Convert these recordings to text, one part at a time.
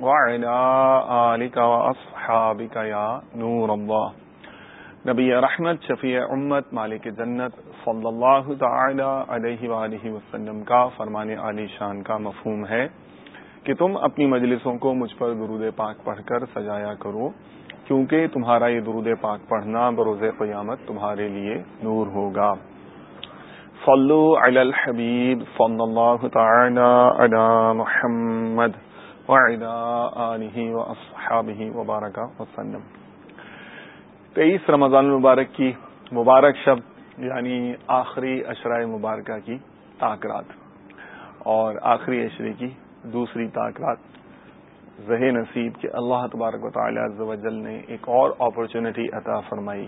وعلى آلك وأصحابك يا نور الله. نبی رحمت، شفیع امت، مالک جنت صلی اللہ تعالی علیہ وآلہ وسلم کا فرمان علی شان کا مفہوم ہے کہ تم اپنی مجلسوں کو مجھ پر درود پاک پڑھ کر سجایا کرو، کیونکہ تمہارا یہ درود پاک پڑھنا بروز قیامت تمہارے لیے نور ہوگا۔ صلو علی الحبیب صلی اللہ تعالی علی محمد۔ وعلی آلہ واصحابہ وبارک وسلم. تیئیس رمضان المبارک کی مبارک شب یعنی آخری اشرائے مبارکہ کی تاکرات اور آخری اشرے کی دوسری طاقت زہ نصیب کہ اللہ تبارک و تعالی عز و جل نے ایک اور اپرچونٹی عطا فرمائی۔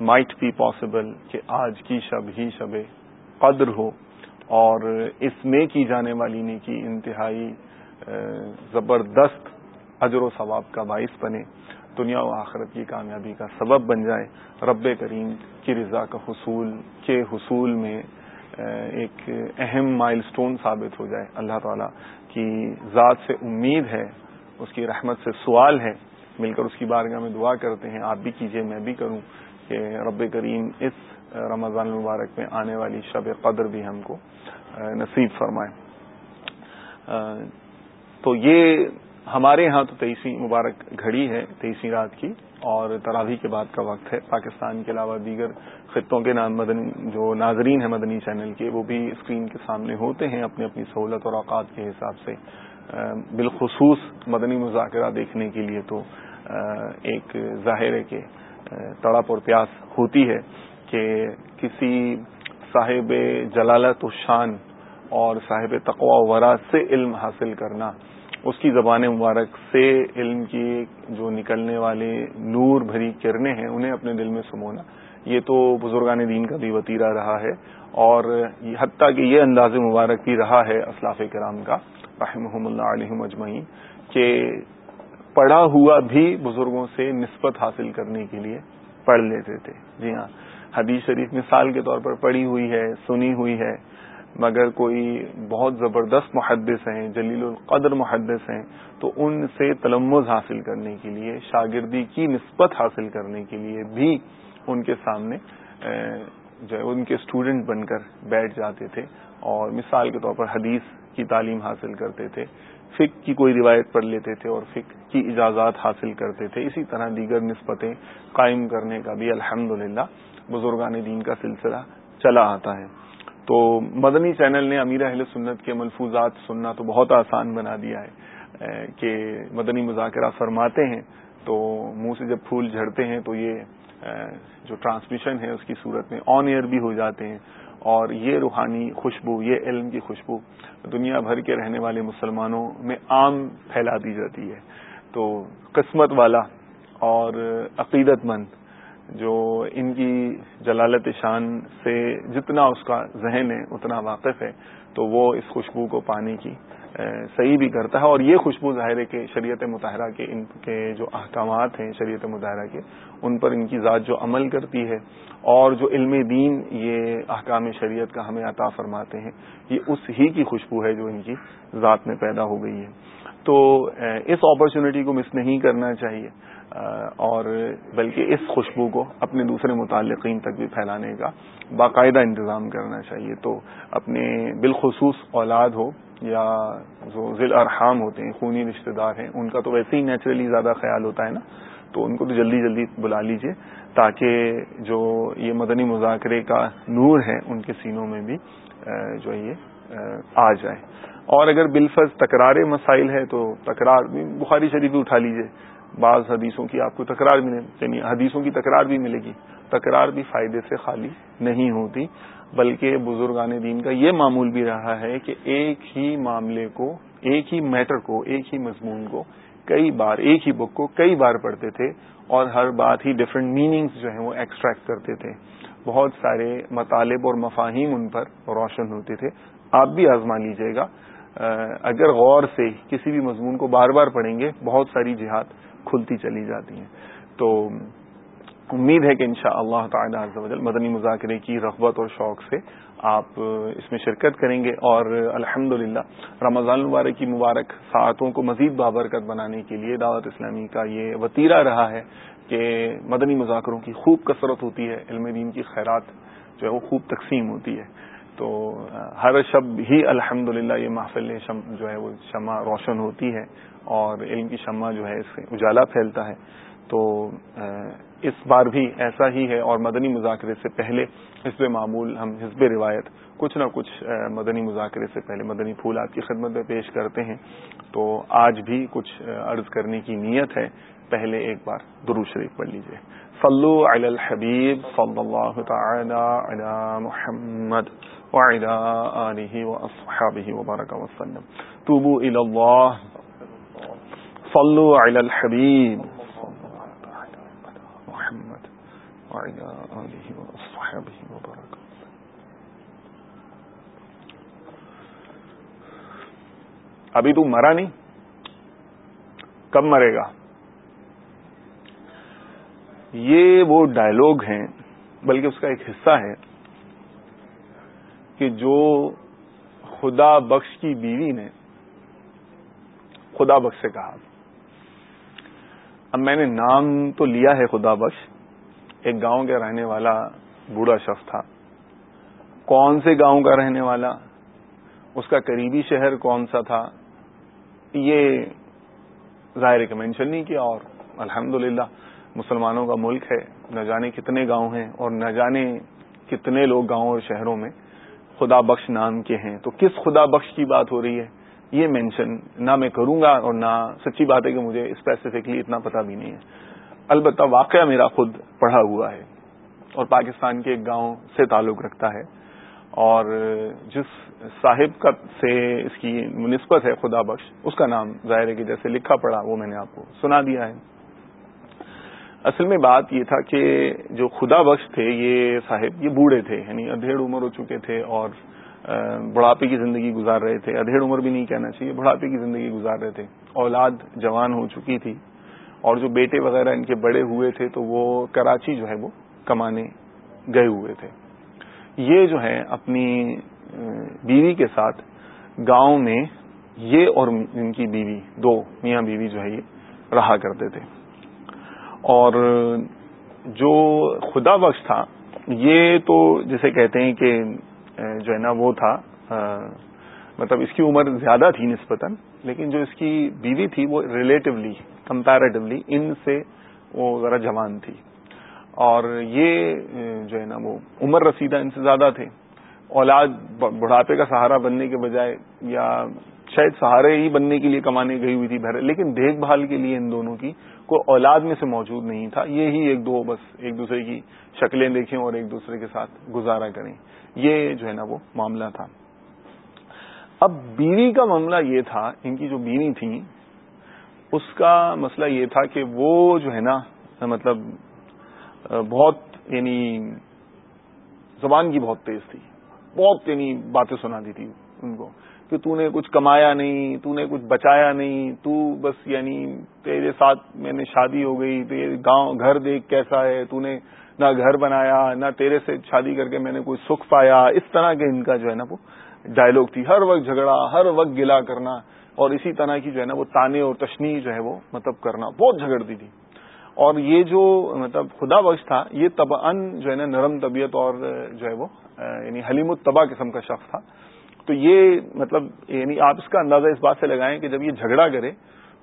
مائٹ بی پاسبل کہ آج کی شب ہی شب قدر ہو، اور اس میں کی جانے والی نے کی انتہائی زبردست اجر و ثواب کا باعث بنے، دنیا و آخرت کی کامیابی کا سبب بن جائے، رب کریم کی رضا کا حصول، کے حصول میں ایک اہم مائل سٹون ثابت ہو جائے۔ اللہ تعالی کی ذات سے امید ہے، اس کی رحمت سے سوال ہے۔ مل کر اس کی بارگاہ میں دعا کرتے ہیں، آپ بھی کیجیے میں بھی کروں کہ رب کریم اس رمضان المبارک میں آنے والی شب قدر بھی ہم کو نصیب فرمائے۔ تو یہ ہمارے ہاں تو تیسری مبارک گھڑی ہے تیسری رات کی، اور تراوی کے بعد کا وقت ہے۔ پاکستان کے علاوہ دیگر خطوں کے نام مدنی جو ناظرین ہیں مدنی چینل کے، وہ بھی اسکرین کے سامنے ہوتے ہیں اپنی اپنی سہولت اور اوقات کے حساب سے۔ بالخصوص مدنی مذاکرہ دیکھنے کے لیے تو ایک ظاہر ہے کہ تڑپ اور پیاس ہوتی ہے کہ کسی صاحب جلالت و شان اور صاحب تقوا ورا سے علم حاصل کرنا اس کی زبان مبارک سے علم کی جو نکلنے والے نور بھری کرنے ہیں، انہیں اپنے دل میں سمونا۔ یہ تو بزرگان دین کا بھی وطیرہ رہا ہے اور حتیٰ کہ یہ انداز مبارک بھی رہا ہے اسلاف کرام کا رحمہ اللہ علیہ مجمعین کہ پڑھا ہوا بھی بزرگوں سے نسبت حاصل کرنے کے لیے پڑھ لیتے تھے۔ جی ہاں حدیث شریف مثال کے طور پر پڑھی ہوئی ہے، سنی ہوئی ہے۔ مگر کوئی بہت زبردست محدث ہیں، جلیل القدر محدث ہیں، تو ان سے تلمز حاصل کرنے کے لیے، شاگردی کی نسبت حاصل کرنے کے لیے بھی ان کے سامنے جو ہے، ان کے اسٹوڈنٹ بن کر بیٹھ جاتے تھے اور مثال کے طور پر حدیث کی تعلیم حاصل کرتے تھے فک کی کوئی روایت پڑھ لیتے تھے اور فک کی اجازات حاصل کرتے تھے۔ اسی طرح دیگر نسبتیں قائم کرنے کا بھی الحمد للہ بزرگان دین کا سلسلہ چلا آتا ہے۔ تو مدنی چینل نے امیر اہل سنت کے ملفوظات سننا تو بہت آسان بنا دیا ہے کہ مدنی مذاکرہ فرماتے ہیں تو منہ سے جب پھول جھڑتے ہیں تو یہ جو ٹرانسمیشن ہے اس کی صورت میں آن ایئر بھی ہو جاتے ہیں اور یہ روحانی خوشبو، یہ علم کی خوشبو دنیا بھر کے رہنے والے مسلمانوں میں عام پھیلا دی جاتی ہے۔ تو قسمت والا اور عقیدت مند جو ان کی جلالت شان سے جتنا اس کا ذہن ہے، اتنا واقف ہے، تو وہ اس خوشبو کو پانے کی صحیح بھی کرتا ہے۔ اور یہ خوشبو ظاہر ہے کہ شریعت مطالعہ کے ان کے جو احکامات ہیں، شریعت مطالعہ کے، ان پر ان کی ذات جو عمل کرتی ہے اور جو علم دین یہ احکام شریعت کا ہمیں عطا فرماتے ہیں، یہ اس ہی کی خوشبو ہے جو ان کی ذات میں پیدا ہو گئی ہے۔ تو اس اپرچونٹی کو مس نہیں کرنا چاہیے۔ اور بلکہ اس خوشبو کو اپنے دوسرے متعلقین تک بھی پھیلانے کا باقاعدہ انتظام کرنا چاہیے تو اپنے بالخصوص اولاد ہو یا جو ذیل ارحام ہوتے ہیں، خونی رشتہ دار ہیں، ان کا تو ویسے ہی نیچرلی زیادہ خیال ہوتا ہے نا، تو ان کو تو جلدی جلدی بلا لیجیے تاکہ جو یہ مدنی مذاکرے کا نور ہے ان کے سینوں میں بھی جو یہ، آ جائے۔ اور اگر بالفظ تکرار مسائل ہے تو تکرار بھی بخاری شریف بھی اٹھا لیجیے۔ بعض حدیثوں کی آپ کو تکرار ملے یعنی حدیثوں کی تکرار بھی ملے گی۔ تکرار بھی فائدے سے خالی نہیں ہوتی، بلکہ بزرگان دین کا یہ معمول بھی رہا ہے کہ ایک ہی معاملے کو، ایک ہی میٹر کو، ایک ہی مضمون کو کئی بار، ایک ہی بک کو کئی بار پڑھتے تھے اور ہر بات ہی ڈفرینٹ میننگز جو ہیں وہ ایکسٹریکٹ کرتے تھے۔ بہت سارے مطالب اور مفاہیم ان پر روشن ہوتے تھے۔ آپ بھی آزما لیجیے گا۔ اگر غور سے کسی بھی مضمون کو بار بار پڑھیں گے، بہت ساری جہاد کھلتی چلی جاتی ہیں۔ تو امید ہے کہ انشاء اللہ تعالی مدنی مذاکرے کی رغبت اور شوق سے آپ اس میں شرکت کریں گے اور الحمد رمضان المبارک کی مبارک ساعتوں کو مزید بابرکت بنانے کے لیے دعوت اسلامی کا یہ وطیرہ رہا ہے کہ مدنی مذاکروں کی خوب کثرت ہوتی ہے، علم دین کی خیرات جو ہے وہ خوب تقسیم ہوتی ہے۔ تو ہر شب ہی الحمد یہ محفل شم جو ہے وہ شمع روشن ہوتی ہے۔ اور علم کی شمع جو ہے اس سے اجالا پھیلتا ہے۔ تو اس بار بھی ایسا ہی ہے اور مدنی مذاکرے سے پہلے حزب معمول ہم، حزب روایت کچھ نہ کچھ مدنی مذاکرے سے پہلے مدنی پھول آپ کی خدمت میں پیش کرتے ہیں۔ تو آج بھی کچھ عرض کرنے کی نیت ہے۔ پہلے ایک بار درو شریف پڑھ لیجیے صلو علی الحبیب صلی اللہ تعالی علی محمد وعلی آلہ واصحابہ وبارک وسلم توبو الی اللہ۔ صلو علی الحبیب محمد ابھی تو مرا نہیں؟ کب مرے گا؟ یہ وہ ڈائلوگ ہیں، بلکہ اس کا ایک حصہ ہے کہ جو خدا بخش کی بیوی نے خدا بخش سے کہا۔ اب میں نے نام تو لیا ہے خدا بخش، ایک گاؤں کا رہنے والا بوڑھا شخص تھا۔ کون سے گاؤں کا رہنے والا؟ اس کا قریبی شہر کون سا تھا؟ یہ ظاہر کہ مینشن نہیں کیا اور الحمدللہ مسلمانوں کا ملک ہے، نہ جانے کتنے گاؤں ہیں اور نہ جانے کتنے لوگ گاؤں اور شہروں میں خدا بخش نام کے ہیں۔ تو کس خدا بخش کی بات ہو رہی ہے؟ یہ مینشن نہ میں کروں گا اور نہ سچی بات ہے کہ مجھے اسپیسیفکلی اتنا پتا بھی نہیں ہے۔ البتہ واقعہ میرا خود پڑھا ہوا ہے اور پاکستان کے ایک گاؤں سے تعلق رکھتا ہے اور جس صاحب کا سے اس کی نسبت ہے خدا بخش، اس کا نام ظاہر ہے کہ جیسے لکھا پڑا وہ میں نے آپ کو سنا دیا ہے۔ اصل میں بات یہ تھا کہ جو خدا بخش تھے، یہ صاحب، یہ بوڑھے تھے یعنی ادھیڑ عمر ہو چکے تھے اور بڑھاپے کی زندگی گزار رہے تھے۔ ادھیڑ عمر بھی نہیں کہنا چاہیے، بڑھاپے کی زندگی گزار رہے تھے۔ اولاد جوان ہو چکی تھی اور جو بیٹے وغیرہ ان کے بڑے ہوئے تھے تو وہ کراچی جو ہے وہ کمانے گئے ہوئے تھے۔ یہ جو ہے اپنی بیوی کے ساتھ گاؤں میں یہ اور ان کی بیوی، دو میاں بیوی جو ہے یہ رہا کرتے تھے۔ اور جو خدا بخش تھا، یہ تو جسے کہتے ہیں کہ جو ہے نا، وہ تھا۔ مطلب اس کی عمر زیادہ تھی نسبتاً، لیکن جو اس کی بیوی تھی وہ ریلیٹولی کمپیریٹولی ان سے وہ ذرا جوان تھی۔ اور یہ جو ہے نا، وہ عمر رسیدہ ان سے زیادہ تھے۔ اولاد بڑھاپے کا سہارا بننے کے بجائے یا شاید سہارے ہی بننے کے لیے کمانے گئی ہوئی تھی لیکن دیکھ بھال کے لیے ان دونوں کی کوئی اولاد میں سے موجود نہیں تھا۔ یہ ہی ایک دو، بس ایک دوسرے کی شکلیں دیکھیں اور ایک دوسرے کے ساتھ گزارا کریں۔ یہ جو ہے نا وہ معاملہ تھا۔ اب بیوی کا معاملہ یہ تھا، ان کی جو بیوی تھی، اس کا مسئلہ یہ تھا کہ وہ جو ہے نا مطلب بہت یعنی زبان کی بہت تیز تھی۔ بہت یعنی باتیں سناتی تھی ان کو کہ تو نے کچھ کمایا نہیں، تو نے کچھ بچایا نہیں، تو بس یعنی تیرے ساتھ میں نے شادی ہو گئی، تیرے گاؤں، گھر دیکھ کیسا ہے، تو نے نہ گھر بنایا، نہ تیرے سے شادی کر کے میں نے کوئی سکھ پایا، اس طرح کے ان کا جو ہے نا وہ ڈائلگ تھی۔ ہر وقت جھگڑا، ہر وقت گلا کرنا اور اسی طرح کی جو ہے نا وہ تانے اور تشنی جو ہے وہ مطلب کرنا، بہت جھگڑتی تھی۔ اور یہ جو مطلب خدا بخش تھا، یہ تب ان جو ہے نا نرم طبیعت اور جو ہے وہ یعنی حلیم الطبا قسم کا شخص تھا۔ تو یہ مطلب یعنی آپ اس کا اندازہ اس بات سے لگائیں کہ جب یہ جھگڑا کرے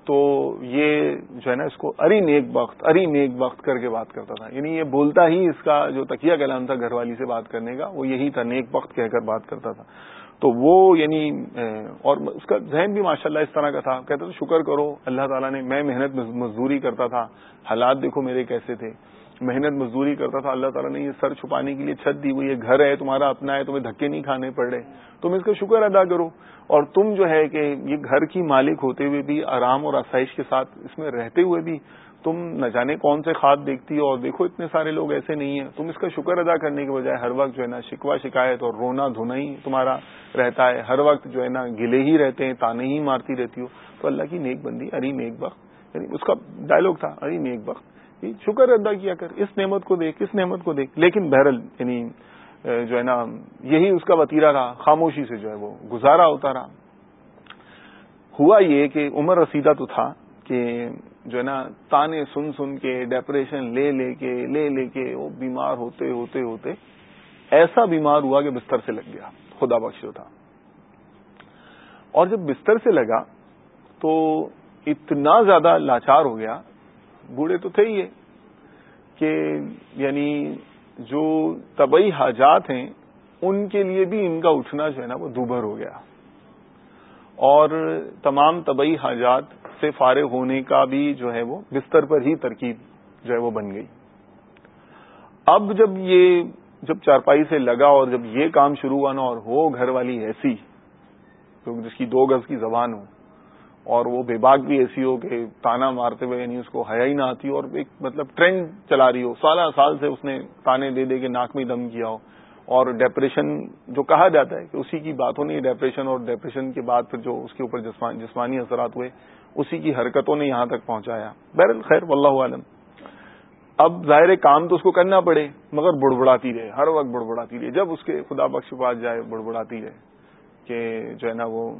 تو یہ جو ہے نا، اس کو اری نیک وقت اری نیک وقت کر کے بات کرتا تھا۔ یعنی یہ بولتا ہی اس کا جو تکیہ کلام تھا گھر والی سے بات کرنے کا، وہ یہی تھا، نیک وقت کہہ کر بات کرتا تھا۔ تو وہ یعنی اور اس کا ذہن بھی ماشاء اللہ اس طرح کا تھا۔ کہتا تھا، شکر کرو، اللہ تعالیٰ نے، میں محنت مزدوری کرتا تھا۔ حالات دیکھو میرے کیسے تھے۔ محنت مزدوری کرتا تھا، اللہ تعالیٰ نے یہ سر چھپانے کے لیے چھت دی ہوئی یہ گھر ہے، تمہارا اپنا ہے، تمہیں دھکے نہیں کھانے پڑ رہے تم اس کا شکر ادا کرو۔ اور تم جو ہے کہ یہ گھر کی مالک ہوتے ہوئے بھی، آرام اور آسائش کے ساتھ اس میں رہتے ہوئے بھی تم نہ جانے کون سے خواب دیکھتی ہو۔ اور دیکھو، اتنے سارے لوگ ایسے نہیں ہیں۔ تم اس کا شکر ادا کرنے کے بجائے ہر وقت جو ہے نا شکوا شکایت اور رونا دھونا ہی تمہارا رہتا ہے۔ ہر وقت جو ہے نا گلے ہی رہتے ہیں، تانے ہی مارتی رہتی ہو۔ تو اللہ کی نیک بندی اری نیک وقت یعنی اس کا ڈائلگ تھا اری نیک وقت شکر ادا کیا کر، اس نعمت کو دیکھ، اس نعمت کو دیکھ۔ لیکن بہرل یعنی جو ہے نا، یہی اس کا وطیرہ رہا، خاموشی سے جو ہے وہ گزارا ہوتا رہا ہوا یہ کہ عمر رسیدہ تو تھا کہ جو ہے نا، تانے سن سن کے ڈپریشن لے لے کے، لے لے کے، وہ بیمار ہوتے ہوتے ہوتے، ایسا بیمار ہوا کہ بستر سے لگ گیا۔ خدا بخش تھا۔ اور جب بستر سے لگا تو اتنا زیادہ لاچار ہو گیا بوڑھے تو تھے ہی کہ یعنی جو طبی حاجات ہیں، ان کے لیے بھی ان کا اٹھنا جو ہے نا وہ دوبھر ہو گیا۔ اور تمام طبی حاجات سے فارغ ہونے کا بھی جو ہے وہ بستر پر ہی ترکیب جو ہے وہ بن گئی۔ اب جب یہ جب چارپائی سے لگا اور جب یہ کام شروع ہوا نا اور ہو گھر والی ایسی جس کی دو گز کی زبان ہو اور وہ بے باک بھی ایسی ہو کہ تانا مارتے ہوئے یعنی اس کو حیا ہی نہ آتی ہو اور ایک مطلب ٹرینڈ چلا رہی ہو۔ سالہ سال سے اس نے تانے دے دے کے ناک میں دم کیا ہو۔ اور ڈپریشن جو کہا جاتا ہے کہ اسی کی بات ہونی ڈپریشن اور ڈپریشن کے بعد پھر جو اس کے اوپر جسمانی اثرات ہوئے، اسی کی حرکتوں نے یہاں تک پہنچایا۔ بہرحال خیر، واللہ عالم اب ظاہر کام تو اس کو کرنا پڑے، مگر بڑبڑاتی رہے، ہر وقت بڑبڑاتی رہے۔ جب اس کے خدا بخش پاس جائے، بڑبڑاتی رہے۔ کہ جو ہے نا وہ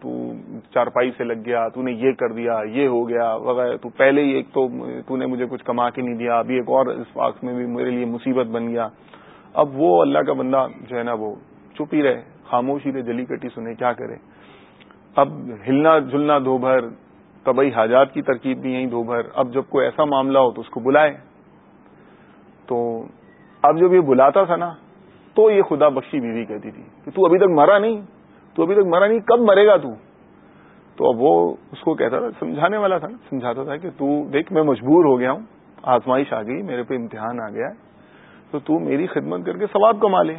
تو چارپائی سے لگ گیا، تو نے یہ کر دیا، یہ ہو گیا، وغیرہ۔ تو پہلے ہی ایک تو تو نے مجھے کچھ کما کے نہیں دیا، ابھی ایک اور اس وقت میں بھی میرے لیے مصیبت بن گیا۔ اب وہ اللہ کا بندہ جو ہے نا وہ چپ ہی رہے، خاموشی رہے جلی کٹی، سنے کیا کرے۔ اب ہلنا جلنا دو بھر طبی حاجات کی ترکیب بھی یہیں دو بھر۔ اب جب کوئی ایسا معاملہ ہو تو اس کو بلائے۔ تو اب جب یہ بلاتا تھا نا، تو یہ خدا بخشی بیوی کہتی تھی کہ تو ابھی تک مرا نہیں۔ تو ابھی تک مرا نہیں، کب مرے گا تو؟ تو اب وہ اس کو کہتا تھا، سمجھانے والا تھا نا، سمجھاتا تھا کہ تو دیکھ، میں مجبور ہو گیا ہوں، آزمائش آ گئی، میرے پہ امتحان آ گیا ہے، تو تو میری خدمت کر کے ثواب کما لے۔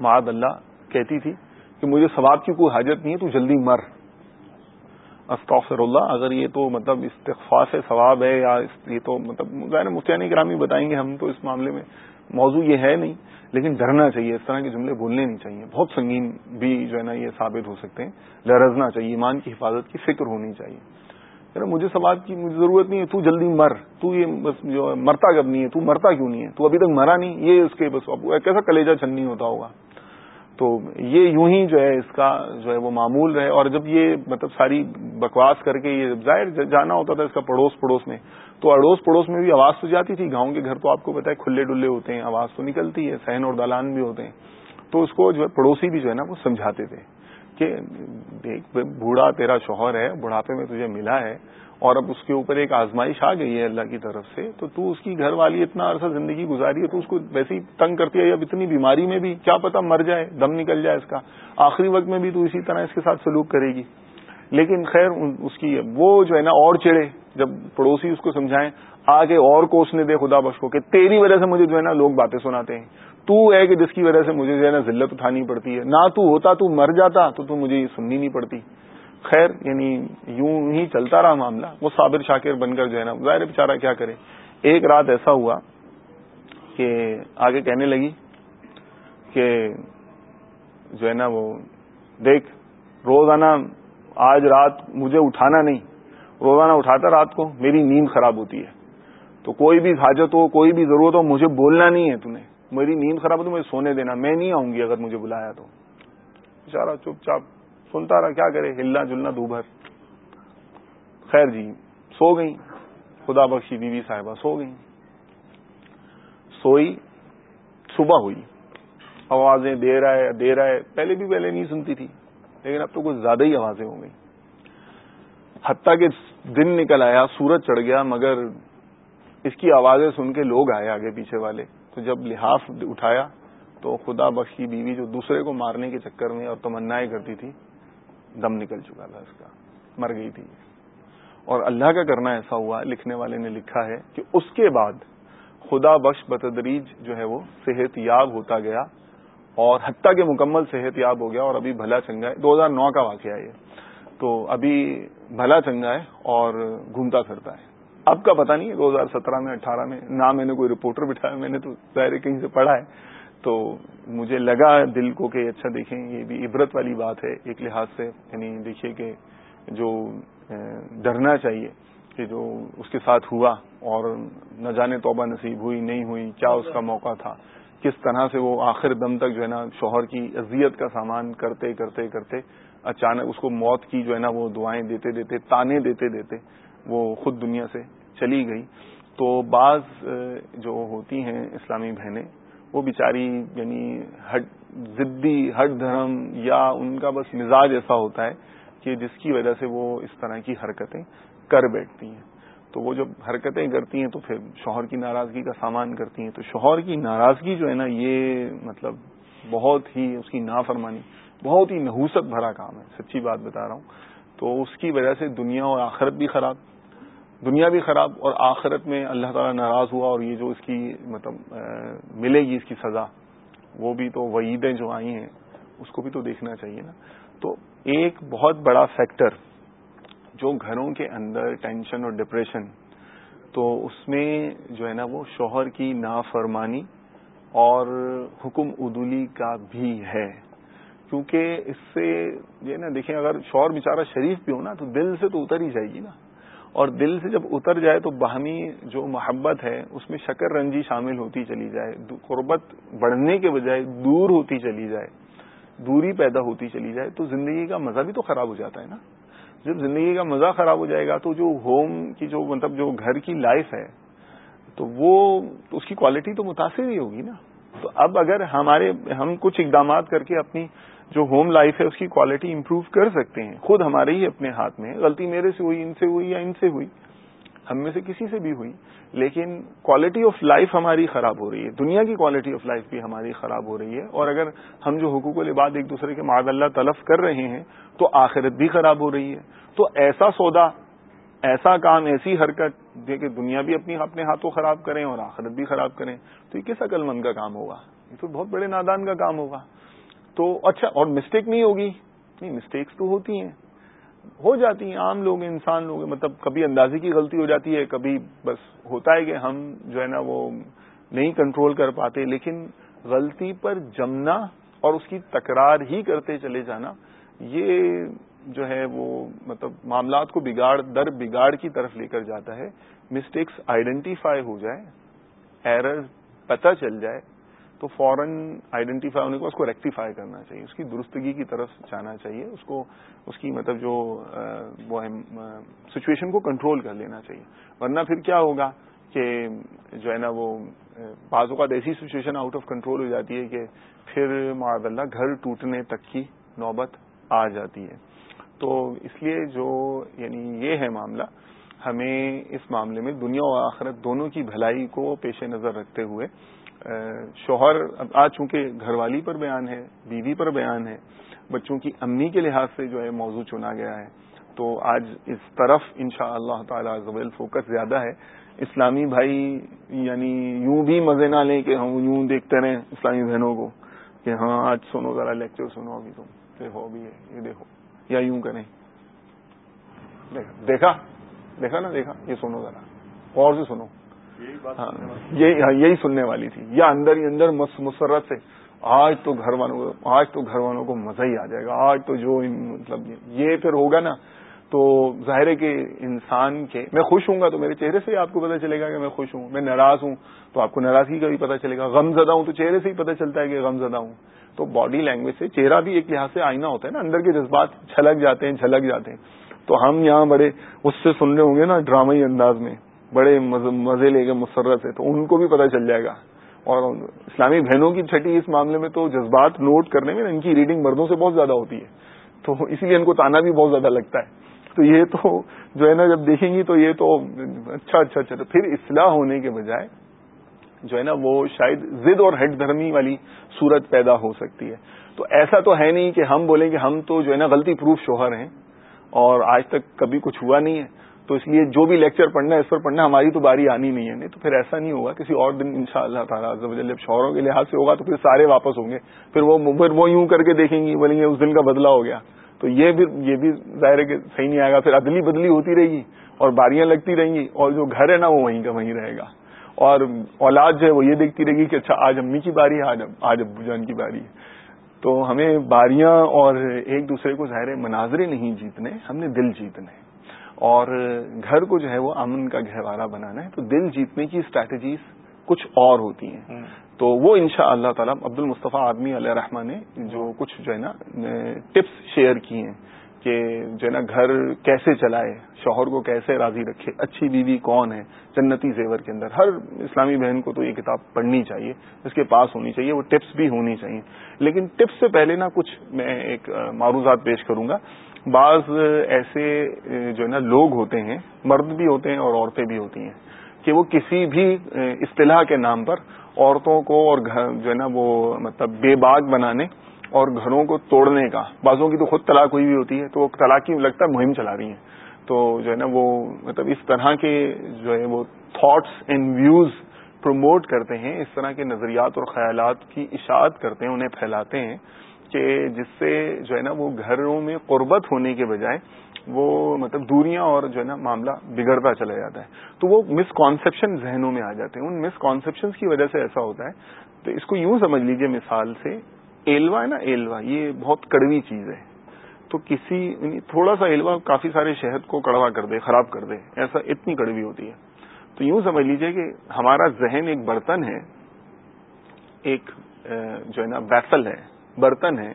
معاد اللہ کہتی تھی کہ مجھے ثواب کی کوئی حاجت نہیں ہے، تو جلدی مر۔ استغفر اللہ اگر یہ تو مطلب استغفاف ثواب ہے یا یہ تو مطلب ظاہر مفتیانی گرامی بتائیں گے ہم تو اس معاملے میں۔ موضوع یہ ہے نہیں، لیکن ڈرنا چاہیے، اس طرح کے جملے بولنے نہیں چاہیے۔ بہت سنگین بھی جو ہے نا یہ ثابت ہو سکتے ہیں۔ لرزنا چاہیے، ایمان کی حفاظت کی فکر ہونی چاہیے۔ مجھے ثواب کی مجھے ضرورت نہیں ہے، تو جلدی مر، تو یہ بس جو مرتا کب نہیں ہے؟ تو مرتا کیوں نہیں ہے؟ تو ابھی تک مرا نہیں، یہ اس کے بس کیسا کلیجہ چھننی ہوتا ہوگا؟ تو یہ یوں ہی جو ہے، اس کا جو ہے وہ معمول رہے۔ اور جب یہ مطلب ساری بکواس کر کے یہ ظاہر جانا ہوتا تھا، اس کا پڑوس پڑوس میں تو اڑوس پڑوس میں بھی آواز تو جاتی تھی، گاؤں کے گھر تو آپ کو پتا ہے کھلے ڈلے ہوتے ہیں، آواز تو نکلتی ہے، سہن اور دالان بھی ہوتے ہیں۔ تو اس کو جو ہے، پڑوسی بھی جو ہے نا، وہ سمجھاتے تھے کہ دیکھ، بوڑھا تیرا شوہر ہے، بڑھاپے میں تجھے ملا ہے اور اب اس کے اوپر ایک آزمائش آ گئی ہے اللہ کی طرف سے۔ تو تو اس کی گھر والی اتنا عرصہ زندگی گزاری ہے، تو اس کو ویسے ہی تنگ کرتی ہے، اب اتنی بیماری میں بھی کیا پتا مر جائے، دم نکل جائے اس کا۔ آخری وقت میں بھی تو اسی طرح اس کے ساتھ سلوک کرے گی۔ لیکن خیر اس کی وہ جو ہے نا، اور چڑے جب پڑوسی اس کو سمجھائیں، آگے اور کوسنے دے خدا بخش کو کہ تیری وجہ سے مجھے جو ہے نا لوگ باتیں سناتے ہیں۔ تو ہے کہ جس کی وجہ سے مجھے جو ہے نا ذلت اٹھانی پڑتی ہے۔ نہ تو ہوتا تو مر جاتا، تو تو مجھے یہ سننی نہیں پڑتی۔ خیر یعنی یوں ہی چلتا رہا معاملہ۔ وہ صابر شاکر بن کر جو ہے نا، ظاہر بیچارہ کیا کرے۔ ایک رات ایسا ہوا کہ آگے کہنے لگی کہ جو ہے نا وہ دیکھ، روزانہ آج رات مجھے اٹھانا نہیں۔ روزانہ اٹھاتا رات کو، میری نیند خراب ہوتی ہے۔ تو کوئی بھی حاجت ہو، کوئی بھی ضرورت ہو، مجھے بولنا نہیں ہے تمہیں۔ میری نیند خراب ہو تو مجھے سونے دینا۔ میں نہیں آؤں گی اگر مجھے بلایا تو۔ بیچارہ چپ چاپ سنتا رہا، کیا کرے؟ ہلنا جلنا دوبھر خیر جی سو گئی خدا بخشی بیوی صاحبہ، سو گئی سوئی، صبح ہوئی۔ آوازیں دے رہا ہے، دے رہا ہے۔ پہلے بھی پہلے نہیں سنتی تھی، لیکن اب تو کچھ زیادہ ہی آوازیں ہو گئی حتیٰ کہ دن نکل آیا، سورج چڑھ گیا، مگر اس کی آوازیں سن کے لوگ آئے آگے پیچھے والے۔ تو جب لحاف اٹھایا تو خدا بخشی بیوی جو دوسرے کو مارنے کے چکر میں اور تمنا کرتی تھی، دم نکل چکا تھا اس کا، مر گئی تھی۔ اور اللہ کا کرنا ایسا ہوا، لکھنے والے نے لکھا ہے کہ اس کے بعد خدا بخش بتدریج جو ہے وہ صحت یاب ہوتا گیا اور حتیٰ کے مکمل صحت یاب ہو گیا اور ابھی بھلا چنگا ہے۔ دو ہزار نو کا واقعہ ہے یہ۔ تو ابھی بھلا چنگا ہے اور گھومتا پھرتا ہے۔ اب کا پتہ نہیں ہے دو ہزار سترہ میں، اٹھارہ میں، نہ میں نے کوئی رپورٹر بٹھایا، میں نے تو ظاہر کہیں سے پڑھا ہے۔ تو مجھے لگا دل کو کہ اچھا دیکھیں، یہ بھی عبرت والی بات ہے۔ ایک لحاظ سے یعنی دیکھیے کہ جو ڈرنا چاہیے کہ جو اس کے ساتھ ہوا اور نہ جانے توبہ نصیب ہوئی، نہیں ہوئی، کیا اس کا موقع تھا، کس طرح سے وہ آخر دم تک جو ہے نا شوہر کی اذیت کا سامان کرتے کرتے کرتے اچانک اس کو موت کی جو ہے نا وہ دعائیں دیتے دیتے، تانے دیتے دیتے وہ خود دنیا سے چلی گئی۔ تو بعض جو ہوتی ہیں اسلامی بہنیں، وہ بیچاری یعنی ہٹ ضدی ہٹ دھرم یا ان کا بس مزاج ایسا ہوتا ہے کہ جس کی وجہ سے وہ اس طرح کی حرکتیں کر بیٹھتی ہیں۔ تو وہ جب حرکتیں کرتی ہیں تو پھر شوہر کی ناراضگی کا سامان کرتی ہیں۔ تو شوہر کی ناراضگی جو ہے نا یہ مطلب بہت ہی اس کی نافرمانی بہت ہی نحوست بھرا کام ہے، سچی بات بتا رہا ہوں۔ تو اس کی وجہ سے دنیا اور آخرت بھی خراب، دنیا بھی خراب اور آخرت میں اللہ تعالیٰ ناراض ہوا اور یہ جو اس کی مطلب ملے گی اس کی سزا، وہ بھی تو وعیدیں جو آئی ہیں، اس کو بھی تو دیکھنا چاہیے نا۔ تو ایک بہت بڑا فیکٹر جو گھروں کے اندر ٹینشن اور ڈپریشن، تو اس میں جو ہے نا وہ شوہر کی نافرمانی اور حکم ادولی کا بھی ہے۔ کیونکہ اس سے یہ نا دیکھیں، اگر شوہر بیچارہ شریف بھی ہو نا، تو دل سے تو اتر ہی جائے گی نا۔ اور دل سے جب اتر جائے تو باہمی جو محبت ہے، اس میں شکر رنجی شامل ہوتی چلی جائے۔ قربت بڑھنے کے بجائے دور ہوتی چلی جائے، دوری پیدا ہوتی چلی جائے، تو زندگی کا مزہ بھی تو خراب ہو جاتا ہے نا۔ جب زندگی کا مزہ خراب ہو جائے گا، تو جو ہوم کی جو مطلب جو گھر کی لائف ہے، تو وہ اس کی کوالٹی تو متاثر ہی ہوگی نا۔ تو اب اگر ہمارے ہم کچھ اقدامات کر کے اپنی جو ہوم لائف ہے اس کی کوالٹی امپروو کر سکتے ہیں۔ خود ہمارے ہی اپنے ہاتھ میں غلطی میرے سے ہوئی، ان سے ہوئی یا ان سے ہوئی، ہم میں سے کسی سے بھی ہوئی، لیکن کوالٹی آف لائف ہماری خراب ہو رہی ہے۔ دنیا کی کوالٹی آف لائف بھی ہماری خراب ہو رہی ہے۔ اور اگر ہم جو حقوق و لباد ایک دوسرے کے معد اللہ تلف کر رہے ہیں، تو آخرت بھی خراب ہو رہی ہے۔ تو ایسا سودا، ایسا کام، ایسی حرکت کہ دنیا بھی اپنی، اپنے ہاتھوں خراب کریں اور آخرت بھی خراب کریں، تو یہ کس عقل مند کا کام ہوگا؟ یہ تو بہت بڑے نادان کا کام ہوگا۔ تو اچھا اور مسٹیک نہیں ہوگی۔ نہیں مسٹیکس تو ہوتی ہیں۔ ہو جاتی ہیں، عام لوگ، انسان لوگ مطلب کبھی اندازی کی غلطی ہو جاتی ہے، کبھی بس ہوتا ہے کہ ہم جو ہے نا وہ نہیں کنٹرول کر پاتے، لیکن غلطی پر جمنا اور اس کی تکرار ہی کرتے چلے جانا، یہ جو ہے وہ مطلب معاملات کو بگاڑ، در بگاڑ کی طرف لے کر جاتا ہے۔ مسٹیکس آئیڈینٹیفائی ہو جائے ایرر پتہ چل جائے۔ تو فوراً آئیڈینٹیفائی ہونے کو اس کو ریکٹیفائی کرنا چاہیے، اس کی درستگی کی طرف جانا چاہیے، اس کو، اس کی مطلب جو وہ سچویشن کو کنٹرول کر لینا چاہیے۔ ورنہ پھر کیا ہوگا کہ جو ہے نا وہ بعض اوقات ایسی سچویشن آؤٹ آف کنٹرول ہو جاتی ہے کہ پھر معاذ اللہ گھر ٹوٹنے تک کی نوبت آ جاتی ہے۔ تو اس لیے جو یعنی یہ ہے معاملہ، ہمیں اس معاملے میں دنیا و آخرت دونوں کی بھلائی کو پیش نظر رکھتے ہوئے شوہر آج چونکہ گھر والی پر بیان ہے، بیوی پر بیان ہے، بچوں کی امنی کے لحاظ سے جو ہے موضوع چنا گیا ہے، تو آج اس طرف ان شاء اللہ تعالی زبیل فوکس زیادہ ہے۔ اسلامی بھائی یعنی یوں بھی مزے نہ لیں کہ ہم یوں دیکھتے رہیں اسلامی بہنوں کو کہ ہاں آج سنو ذرا لیکچر سنو ابھی تم دیکھو ابھی یہ دیکھو۔ یا یوں کریں۔ دیکھا دیکھا نا، دیکھا، یہ سنو ذرا۔ اور سے سنو۔ یہی ہاں یہی سننے والی تھی۔ یا اندر ہی اندر مسرت سے آج تو گھر والوں کو آج تو گھر والوں کو مزہ ہی آ جائے گا۔ آج تو جو مطلب یہ پھر ہوگا نا تو ظاہر ہے کہ انسان کے میں خوش ہوں گا تو میرے چہرے سے ہی آپ کو پتا چلے گا کہ میں خوش ہوں۔ میں ناراض ہوں تو آپ کو ناراضگی کا بھی پتا چلے گا۔ غم زدہ ہوں تو چہرے سے ہی پتا چلتا ہے کہ غم زدہ ہوں۔ تو باڈی لینگویج سے چہرہ بھی ایک لحاظ سے آئینہ ہوتا ہے نا۔ اندر کے جذبات چھلک جاتے ہیں جھلک جاتے ہیں۔ تو ہم یہاں بڑے اس سے سن رہے ہوں گے نا ڈرامائی انداز میں۔ بڑے مزے لے کے مسرت ہے، تو ان کو بھی پتہ چل جائے گا۔ اور اسلامی بہنوں کی چھٹی اس معاملے میں تو جذبات نوٹ کرنے میں، ان کی ریڈنگ مردوں سے بہت زیادہ ہوتی ہے۔ تو اسی لیے ان کو تانا بھی بہت زیادہ لگتا ہے۔ تو یہ تو جو ہے نا، جب دیکھیں گی تو یہ تو اچھا اچھا اچھا۔ تو پھر اصلاح ہونے کے بجائے جو ہے نا، وہ شاید ضد اور ہٹ دھرمی والی صورت پیدا ہو سکتی ہے۔ تو ایسا تو ہے نہیں کہ ہم بولیں کہ ہم تو جو ہے نا غلطی پروف شوہر ہیں اور آج تک کبھی کچھ ہوا نہیں ہے۔ تو اس لیے جو بھی لیکچر پڑھنا ہے، اس پر پڑھنا، ہماری تو باری آنی نہیں ہے۔ نہیں تو پھر ایسا نہیں ہوگا، کسی اور دن ان شاء اللہ تعالیٰ جب شوہروں کے لحاظ سے ہوگا تو پھر سارے واپس ہوں گے۔ پھر وہ پھر وہ یوں کر کے دیکھیں گی، بولیں گے اس دن کا بدلا ہو گیا۔ تو یہ بھی یہ بھی ظاہر ہے کہ صحیح نہیں آئے گا۔ پھر ادلی بدلی ہوتی رہے گی اور باریاں لگتی رہیں گی اور جو گھر ہے نا، وہ وہیں کا وہیں رہے گا۔ اور اولاد جو ہے، وہ یہ دیکھتی رہے گی کہ اچھا آج امی کی باری ہے، آج آج ابو جان کی باری ہے۔ تو ہمیں باریاں اور ایک دوسرے کو ظاہر مناظرے نہیں جیتنے، ہم نے دل جیتنے۔ اور گھر کو جو ہے وہ امن کا گہوارہ بنانا ہے تو دل جیتنے کی اسٹریٹجیز کچھ اور ہوتی ہیں۔ تو وہ ان شاء اللہ تعالیٰ عبد المصطفیٰ آدمی علیہ رحمان نے جو کچھ جو ہے نا ٹپس شیئر کی ہیں کہ جو ہے نا گھر کیسے چلائے شوہر کو کیسے راضی رکھے اچھی بیوی کون ہے جنتی زیور کے اندر۔ ہر اسلامی بہن کو تو یہ کتاب پڑھنی چاہیے اس کے پاس ہونی چاہیے وہ ٹپس بھی ہونی چاہیے۔ لیکن ٹپس سے پہلے نا کچھ میں ایک معروضات پیش کروں گا۔ بعض ایسے جو ہے نا، لوگ ہوتے ہیں، مرد بھی ہوتے ہیں اور عورتیں بھی ہوتی ہیں، کہ وہ کسی بھی اصطلاح کے نام پر عورتوں کو اور جو ہے نا، وہ مطلب بے باغ بنانے اور گھروں کو توڑنے کا۔ بعضوں کی تو خود طلاق ہوئی بھی ہوتی ہے، تو وہ طلاق کی لگتا ہے مہم چلا رہی ہیں۔ تو جو ہے نا، وہ مطلب اس طرح کے جو ہے وہ تھاٹس اینڈ ویوز پروموٹ کرتے ہیں، اس طرح کے نظریات اور خیالات کی اشاعت کرتے ہیں، انہیں پھیلاتے ہیں۔ کہ جس سے جو ہے نا وہ گھروں میں قربت ہونے کے بجائے وہ مطلب دوریاں اور جو ہے نا معاملہ بگڑتا چلا جاتا ہے۔ تو وہ مسکانسیپشن ذہنوں میں آ جاتے ہیں۔ ان مسکانسیپشن کی وجہ سے ایسا ہوتا ہے۔ تو اس کو یوں سمجھ لیجیے مثال سے، ایلوا ہے نا ایلوا، یہ بہت کڑوی چیز ہے۔ تو کسی یعنی تھوڑا سا ایلوا کافی سارے شہد کو کڑوا کر دے، خراب کر دے، ایسا اتنی کڑوی ہوتی ہے۔ تو یوں سمجھ لیجیے کہ ہمارا ذہن ایک برتن ہے، ایک جو ہے نا بیسل ہے۔ برتن ہے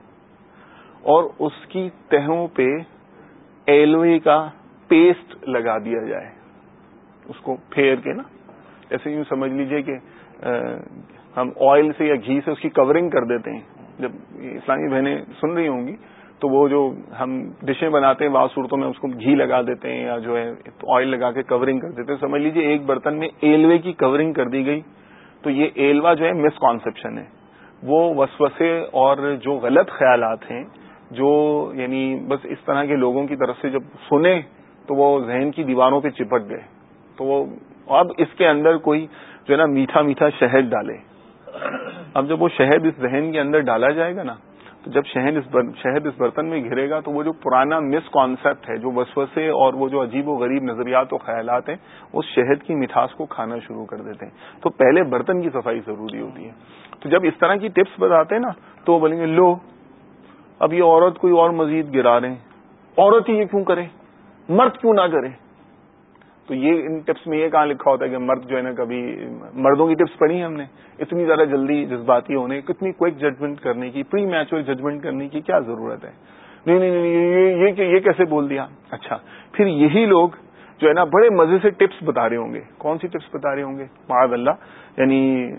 اور اس کی تہوں پہ ایلوے کا پیسٹ لگا دیا جائے۔ اس کو پھیر کے نا، ایسے یوں سمجھ لیجیے کہ ہم آئل سے یا گھی سے اس کی کورنگ کر دیتے ہیں۔ جب اسلامی بہنیں سن رہی ہوں گی تو وہ جو ہم ڈشیں بناتے ہیں، بعض صورتوں میں اس کو گھی لگا دیتے ہیں یا جو ہے آئل لگا کے کورنگ کر دیتے ہیں۔ سمجھ لیجیے ایک برتن میں ایلوے کی کورنگ کر دی گئی۔ تو یہ ایلوا جو ہے مس کانسیپشن ہے۔ وہ وسوسے اور جو غلط خیالات ہیں، جو یعنی بس اس طرح کے لوگوں کی طرف سے جب سنے تو وہ ذہن کی دیواروں پہ چپٹ گئے۔ تو وہ اب اس کے اندر کوئی جو ہے نا میٹھا میٹھا شہد ڈالے اب جب وہ شہد اس ذہن کے اندر ڈالا جائے گا نا تو جب شہد اس شہد اس برتن میں گھرے گا تو وہ جو پرانا مس کانسیپٹ ہے، جو وسوسے اور وہ جو عجیب و غریب نظریات و خیالات ہیں، اس شہد کی مٹھاس کو کھانا شروع کر دیتے ہیں۔ تو پہلے برتن کی صفائی ضروری ہوتی ہے۔ تو جب اس طرح کی ٹپس بتاتے ہیں نا، تو وہ بولیں گے، لو، اب یہ عورت کوئی اور مزید گرا رہے ہیں۔ عورت ہی یہ کیوں کرے؟ مرد کیوں نہ کرے؟ تو یہ ان ٹپس میں یہ کہاں لکھا ہوتا ہے کہ مرد جو ہے نا کبھی مردوں کی ٹپس پڑھی ہم نے؟ اتنی زیادہ جلدی جذباتی ہونے، کتنی کوئک ججمنٹ کرنے کی پری میچور ججمنٹ کرنے کی کیا ضرورت ہے؟ نہیں نہیں نہیں یہ کیسے بول دیا؟ اچھا پھر یہی لوگ جو ہے نا بڑے مزے سے ٹپس بتا رہے ہوں گے۔ کون سی ٹپس بتا رہے ہوں گے؟ معاذ اللہ یعنی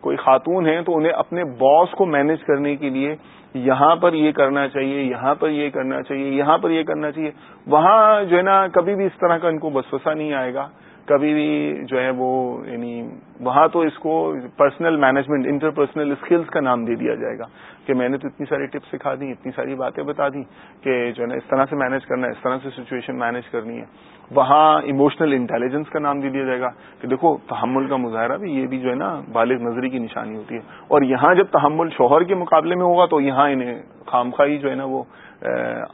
کوئی خاتون ہے تو انہیں اپنے باس کو مینج کرنے کے لیے یہاں پر یہ کرنا چاہیے، یہاں پر یہ کرنا چاہیے، یہاں پر یہ کرنا چاہیے۔ وہاں جو ہے نا، کبھی بھی اس طرح کا ان کو بسوسا نہیں آئے گا۔ کبھی بھی جو ہے وہ یعنی وہاں تو اس کو personal management interpersonal skills کا نام دے دیا جائے گا کہ میں نے تو اتنی ساری ٹپس سکھا دی، اتنی ساری باتیں بتا دی کہ جو ہے نا اس طرح سے مینج کرنا ہے اس طرح سے سچویشن مینج کرنی ہے۔ وہاں ایموشنل انٹیلیجنس کا نام دے دیا جائے گا کہ دیکھو تحمل کا مظاہرہ بھی یہ بھی جو ہے نا بالغ نظری کی نشانی ہوتی ہے۔ اور یہاں جب تحمل شوہر کے مقابلے میں ہوگا تو یہاں انہیں خامخواہی جو ہے نا وہ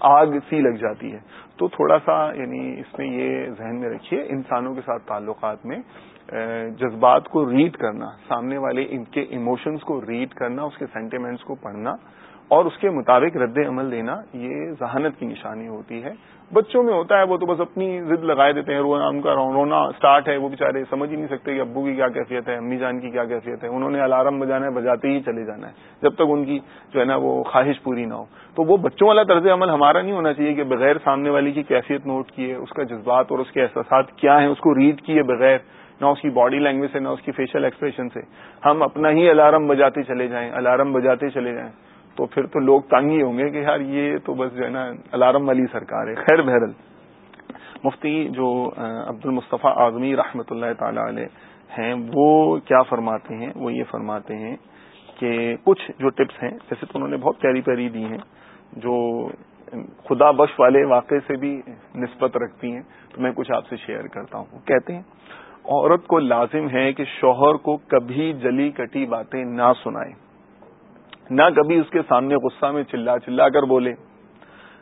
آگ سی لگ جاتی ہے۔ تو تھوڑا سا یعنی اس میں یہ ذہن میں رکھیے انسانوں کے ساتھ تعلقات میں جذبات کو ریڈ کرنا، سامنے والے ان کے ایموشنز کو ریڈ کرنا، اس کے سینٹیمنٹس کو پڑھنا، اور اس کے مطابق رد عمل دینا، یہ ذہانت کی نشانی ہوتی ہے۔ بچوں میں ہوتا ہے، وہ تو بس اپنی ضد لگائے دیتے ہیں، رونا ان کا رونا اسٹارٹ ہے، وہ بےچارے سمجھ ہی نہیں سکتے کہ ابو کی کیا کیفیت ہے، امی جان کی کیا کیفیت ہے۔ انہوں نے الارم بجانا ہے، بجاتے ہی چلے جانا ہے، جب تک ان کی جو ہے نا وہ خواہش پوری نہ ہو۔ تو وہ بچوں والا طرز عمل ہمارا نہیں ہونا چاہیے کہ بغیر سامنے والی کی کیفیت نوٹ کیے، اس کا جذبات اور اس کے احساسات کیا ہیں، اس کو ریڈ کیے بغیر۔ نہ اس کی باڈی لینگویج سے، نہ اس کی فیشل ایکسپریشن سے۔ ہم اپنا ہی الارم بجاتے چلے جائیں الارم بجاتے چلے جائیں۔ تو پھر تو لوگ تنگ ہی ہوں گے کہ یار یہ تو بس جو ہے نا الارم والی سرکار ہے۔ خیر بہرل مفتی جو عبد المصطفیٰ اعظمی رحمۃ اللہ تعالی علیہ ہیں، وہ کیا فرماتے ہیں؟ وہ یہ فرماتے ہیں کہ کچھ جو ٹپس ہیں، جیسے تو انہوں نے بہت پیاری پیاری دی ہیں، جو خدا بخش والے واقعے سے بھی نسبت رکھتی ہیں۔ تو میں کچھ آپ سے شیئر کرتا ہوں۔ کہتے ہیں عورت کو لازم ہے کہ شوہر کو کبھی جلی کٹی باتیں نہ سنائے۔ نہ کبھی اس کے سامنے غصہ میں چلا چلا کر بولے۔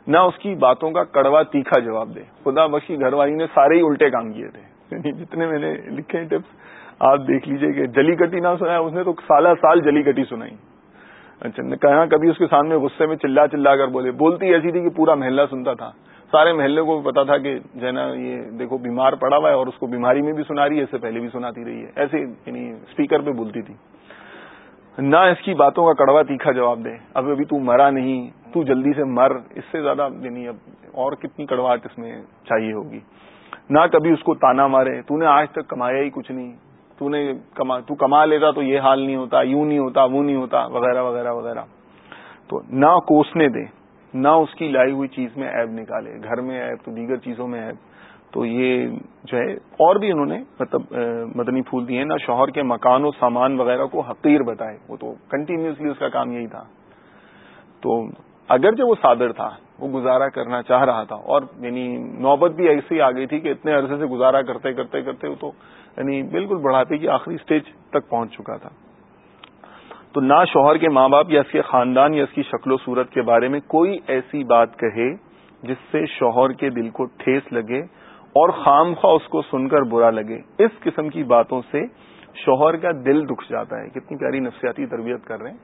نہ اس کی باتوں کا کڑوا تیکھا جواب دے۔ خدا بخشی گھر والی نے سارے ہی الٹے کام کیے تھے۔ یعنی جتنے میں نے لکھے ٹپس، آپ دیکھ لیجیے کہ جلی کٹی نہ سنایا اس نے تو سالہ سال جلی کٹی سنائی۔ اچھا کہاں کبھی اس کے سامنے غصے میں چلا چلا کر بولے۔ بولتی ایسی تھی کہ پورا محلہ سنتا تھا۔ سارے محلے کو پتا تھا کہ جو ہے نا یہ دیکھو بیمار پڑا ہوا ہے اور اس کو بیماری میں بھی سنا رہی ہے، اس سے پہلے بھی سناتی رہی ہے۔ ایسے یعنی اسپیکر پہ بولتی تھی۔ نہ اس کی باتوں کا کڑوا تیکھا جواب دے۔ اب ابھی تو مرا نہیں، تو جلدی سے مر۔ اس سے زیادہ یعنی اب اور کتنی کڑواہٹ اس میں چاہیے ہوگی۔ نہ کبھی اس کو تانا مارے۔ تو نے آج تک کمایا ہی کچھ نہیں۔ تو نے کما، تو کما لیتا تو یہ حال نہیں ہوتا، یوں نہیں ہوتا، وہ نہیں ہوتا، وغیرہ وغیرہ وغیرہ۔ تو نہ کوسنے دے۔ نہ اس کی لائی ہوئی چیز میں ایب نکالے، گھر میں ایب تو دیگر چیزوں میں ایب تو یہ جو ہے، اور بھی انہوں نے مطلب مدنی پھول دیے نہ شوہر کے مکان و سامان وغیرہ کو حقیر بتائے۔ وہ تو کنٹینیوسلی اس کا کام یہی تھا۔ تو اگر جو وہ صادر تھا، وہ گزارا کرنا چاہ رہا تھا، اور یعنی نوبت بھی ایسی آ گئی تھی کہ اتنے عرصے سے گزارا کرتے کرتے کرتے وہ تو یعنی بالکل بڑھاپے کی آخری سٹیج تک پہنچ چکا تھا۔ تو نہ شوہر کے ماں باپ یا اس کے خاندان یا اس کی شکل و صورت کے بارے میں کوئی ایسی بات کہے جس سے شوہر کے دل کو ٹھیس لگے اور خام خواہ اس کو سن کر برا لگے۔ اس قسم کی باتوں سے شوہر کا دل دکھ جاتا ہے۔ کتنی پیاری نفسیاتی تربیت کر رہے ہیں۔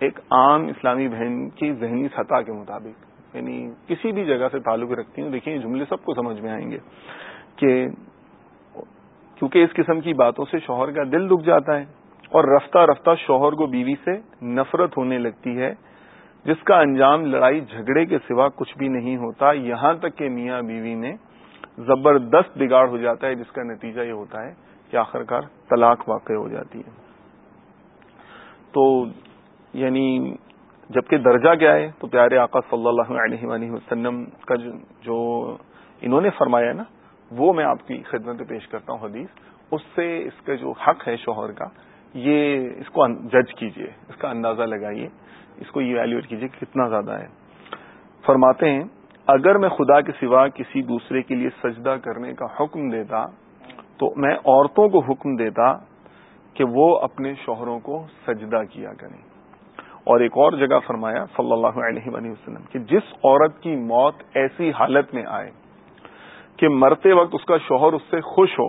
ایک عام اسلامی بہن کی ذہنی سطح کے مطابق یعنی کسی بھی جگہ سے تعلق رکھتی ہوں، دیکھیں جملے سب کو سمجھ میں آئیں گے کہ کیونکہ اس قسم کی باتوں سے شوہر کا دل دکھ جاتا ہے۔ اور رفتہ رفتہ شوہر کو بیوی سے نفرت ہونے لگتی ہے، جس کا انجام لڑائی جھگڑے کے سوا کچھ بھی نہیں ہوتا۔ یہاں تک کہ میاں بیوی میں زبردست بگاڑ ہو جاتا ہے، جس کا نتیجہ یہ ہوتا ہے کہ آخرکار طلاق واقع ہو جاتی ہے۔ تو یعنی جبکہ درجہ کیا ہے، تو پیارے آقا صلی اللہ علیہ وآلہ وسلم کا جو انہوں نے فرمایا نا، وہ میں آپ کی خدمت پیش کرتا ہوں حدیث۔ اس سے اس کا جو حق ہے شوہر کا یہ اس کو جج کیجیے، اس کا اندازہ لگائیے، اس کو یہ ایویلویٹ کیجیے کہ کتنا زیادہ ہے۔ فرماتے ہیں، اگر میں خدا کے سوا کسی دوسرے کے لیے سجدہ کرنے کا حکم دیتا، تو میں عورتوں کو حکم دیتا کہ وہ اپنے شوہروں کو سجدہ کیا کریں۔ اور ایک اور جگہ فرمایا صلی اللہ علیہ وآلہ وسلم کہ جس عورت کی موت ایسی حالت میں آئے کہ مرتے وقت اس کا شوہر اس سے خوش ہو،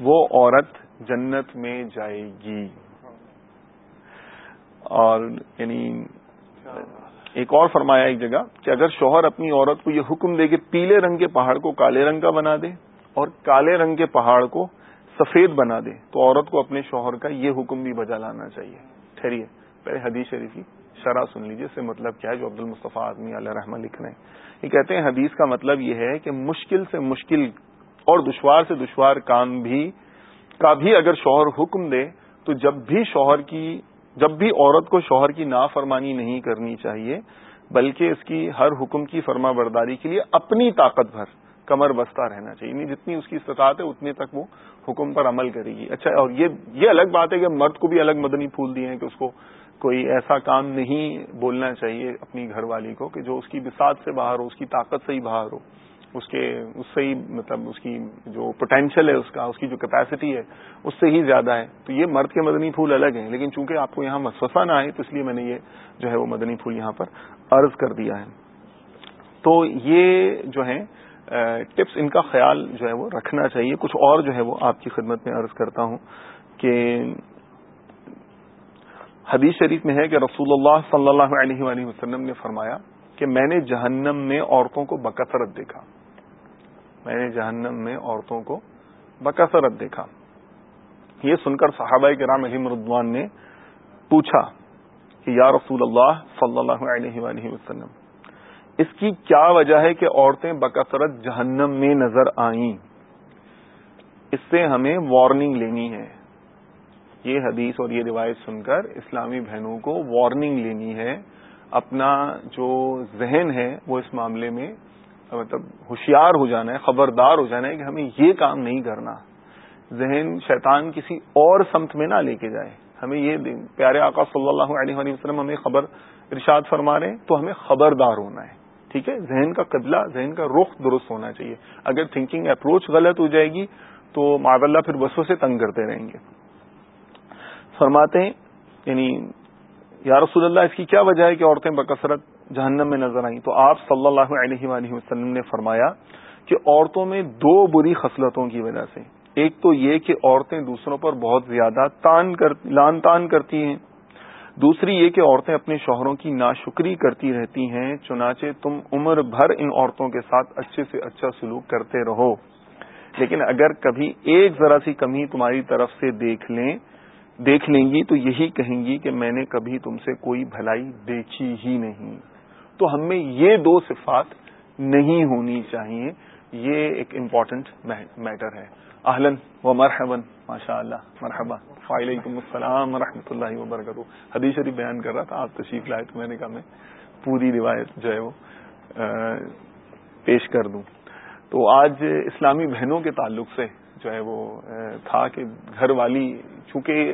وہ عورت جنت میں جائے گی۔ اور یعنی ایک اور فرمایا ایک جگہ کہ اگر شوہر اپنی عورت کو یہ حکم دے کہ پیلے رنگ کے پہاڑ کو کالے رنگ کا بنا دے اور کالے رنگ کے پہاڑ کو سفید بنا دے تو عورت کو اپنے شوہر کا یہ حکم بھی بجا لانا چاہیے۔ ٹھہریے۔ پہلے حدیث شریف کی شرح سن لیجیے اس سے مطلب کیا ہے؟ جو عبد المصطفیٰ آدمی علیہ رحمٰ لکھ رہے ہیں۔ یہ کہتے ہیں حدیث کا مطلب یہ ہے کہ مشکل سے مشکل اور دشوار سے دشوار کام بھی کا بھی اگر شوہر حکم دے تو جب بھی شوہر کی، جب بھی عورت کو شوہر کی نافرمانی نہیں کرنی چاہیے، بلکہ اس کی ہر حکم کی فرما برداری کے لیے اپنی طاقت بھر کمر بستہ رہنا چاہیے۔ یعنی جتنی اس کی استطاعت ہے، اتنے تک وہ حکم پر عمل کرے گی۔ اچھا اور یہ الگ بات ہے کہ مرد کو بھی الگ مدنی پھول دیے ہیں کہ اس کو کوئی ایسا کام نہیں بولنا چاہیے اپنی گھر والی کو کہ جو اس کی بساط سے باہر ہو، اس کی طاقت سے ہی باہر ہو۔ اس کے اس سے ہی مطلب اس کی جو پوٹینشیل ہے اس کا، اس کی جو کیپیسٹی ہے، اس سے ہی زیادہ ہے۔ تو یہ مرد کے مدنی پھول الگ ہیں، لیکن چونکہ آپ کو یہاں مسوسہ نہ آئے تو اس لیے میں نے یہ جو ہے وہ مدنی پھول یہاں پر عرض کر دیا ہے۔ تو یہ جو ہے ٹپس ان کا خیال جو ہے وہ رکھنا چاہیے۔ کچھ اور جو ہے وہ آپ کی خدمت میں عرض کرتا ہوں کہ حدیث شریف میں ہے کہ رسول اللہ صلی اللہ علیہ وآلہ وسلم نے فرمایا کہ میں نے جہنم میں عورتوں کو بکثرت دیکھا۔ میں نے جہنم میں عورتوں کو بکثرت دیکھا۔ یہ سن کر صحابہ کے رام علی مردوان نے پوچھا کہ یا رسول اللہ صلی اللہ علیہ وآلہ وسلم، اس کی کیا وجہ ہے کہ عورتیں بکثرت جہنم میں نظر آئیں؟ اس سے ہمیں وارننگ لینی ہے۔ یہ حدیث اور یہ روایت سن کر اسلامی بہنوں کو وارننگ لینی ہے۔ اپنا جو ذہن ہے وہ اس معاملے میں مطلب ہوشیار ہو جانا ہے، خبردار ہو جانا ہے کہ ہمیں یہ کام نہیں کرنا۔ ذہن شیطان کسی اور سمت میں نہ لے کے جائے۔ ہمیں یہ پیارے آقا صلی اللہ علیہ وسلم ہمیں خبر ارشاد فرما رہے ہیں تو ہمیں خبردار ہونا ہے۔ ٹھیک ہے؟ ذہن کا قبلہ، ذہن کا رخ درست ہونا چاہیے۔ اگر تھنکنگ اپروچ غلط ہو جائے گی تو اللہ پھر بسوں سے تنگ کرتے رہیں گے۔ فرماتے ہیں یعنی یا رسول اللہ، اس کی کیا وجہ ہے کہ عورتیں بکثرت جہنم میں نظر آئیں۔ تو آپ صلی اللہ علیہ وآلہ وسلم نے فرمایا کہ عورتوں میں دو بری خصلتوں کی وجہ سے۔ ایک تو یہ کہ عورتیں دوسروں پر بہت زیادہ تان کر، لان تان کرتی ہیں۔ دوسری یہ کہ عورتیں اپنے شوہروں کی ناشکری کرتی رہتی ہیں، چنانچہ تم عمر بھر ان عورتوں کے ساتھ اچھے سے اچھا سلوک کرتے رہو۔ لیکن اگر کبھی ایک ذرا سی کمی تمہاری طرف سے دیکھ لیں دیکھ لیں گی تو یہی کہیں گی کہ میں نے کبھی تم سے کوئی بھلائی دیکھی ہی نہیں۔ تو ہم میں یہ دو صفات نہیں ہونی چاہیے۔ یہ ایک امپورٹنٹ میٹر ہے۔ اہلن و مرحبن ماشاء اللہ مرحبا۔ وعلیکم السلام ورحمۃ اللہ وبرکاتہ۔ حدیث شریف بیان کر رہا تھا، آپ تشریف لائے تو میں نے کہا میں پوری روایت جو ہے وہ پیش کر دوں۔ تو آج اسلامی بہنوں کے تعلق سے جو ہے وہ تھا کہ گھر والی، چونکہ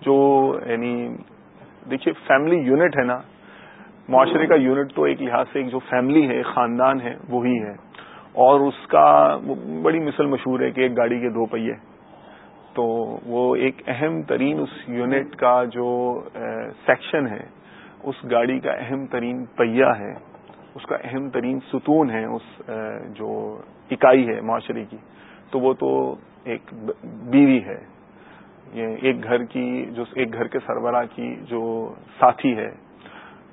جو یعنی دیکھیے فیملی یونٹ ہے نا معاشرے کا یونٹ تو ایک لحاظ سے ایک جو فیملی ہے خاندان ہے، وہی ہے۔ اور اس کا بڑی مثل مشہور ہے کہ ایک گاڑی کے دو پہیے۔ تو وہ ایک اہم ترین اس یونٹ کا جو سیکشن ہے، اس گاڑی کا اہم ترین پہیا ہے، اس کا اہم ترین ستون ہے، اس جو اکائی ہے معاشرے کی۔ تو وہ تو ایک بیوی ہے۔ یہ ایک گھر کی، جو ایک گھر کے سربراہ کی جو ساتھی ہے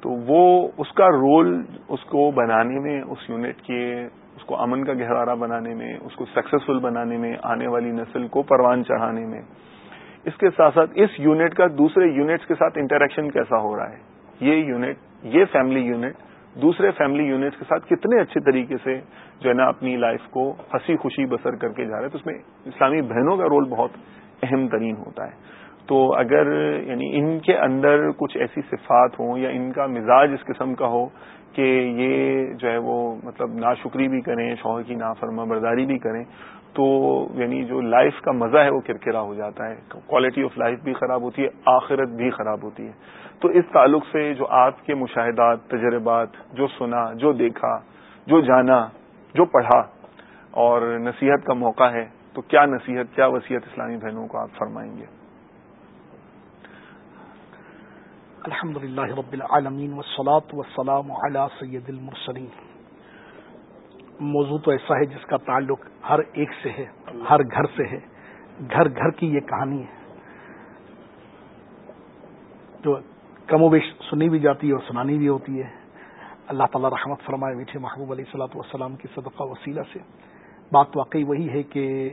تو وہ اس کا رول اس کو بنانے میں، اس یونٹ کے، اس کو امن کا گہوارہ بنانے میں، اس کو سکسیسفل بنانے میں، آنے والی نسل کو پروان چڑھانے میں۔ اس کے ساتھ ساتھ اس یونٹ کا دوسرے یونٹس کے ساتھ انٹریکشن کیسا ہو رہا ہے؟ یہ یونٹ یہ فیملی یونٹ دوسرے فیملی یونٹس کے ساتھ کتنے اچھے طریقے سے جو ہے نا اپنی لائف کو ہنسی خوشی بسر کر کے جا رہے ہیں تو اس میں اسلامی بہنوں کا رول بہت اہم ترین ہوتا ہے۔ تو اگر یعنی ان کے اندر کچھ ایسی صفات ہوں یا ان کا مزاج اس قسم کا ہو کہ یہ جو ہے وہ مطلب ناشکری بھی کریں، شوہر کی نافرما برداری بھی کریں، تو یعنی جو لائف کا مزہ ہے وہ کرکرا ہو جاتا ہے۔ کوالٹی آف لائف بھی خراب ہوتی ہے، آخرت بھی خراب ہوتی ہے۔ تو اس تعلق سے جو آپ کے مشاہدات، تجربات، جو سنا، جو دیکھا، جو جانا، جو پڑھا اور نصیحت کا موقع ہے، تو کیا نصیحت، کیا وصیت اسلامی بہنوں کو آپ فرمائیں گے؟ الحمد للہ رب العالمین وسلاۃ وسلام علی سید المرسلین۔ موضوع تو ایسا ہے جس کا تعلق ہر ایک سے ہے، ہر گھر سے ہے۔ گھر گھر کی یہ کہانی ہے۔ جو کم و بیش سنی بھی جاتی ہے اور سنانی بھی ہوتی ہے۔ اللہ تعالی رحمت فرمائے میٹھے محبوب علیہ صلاۃ والسلام کی صدقہ وسیلہ سے۔ بات واقعی وہی ہے کہ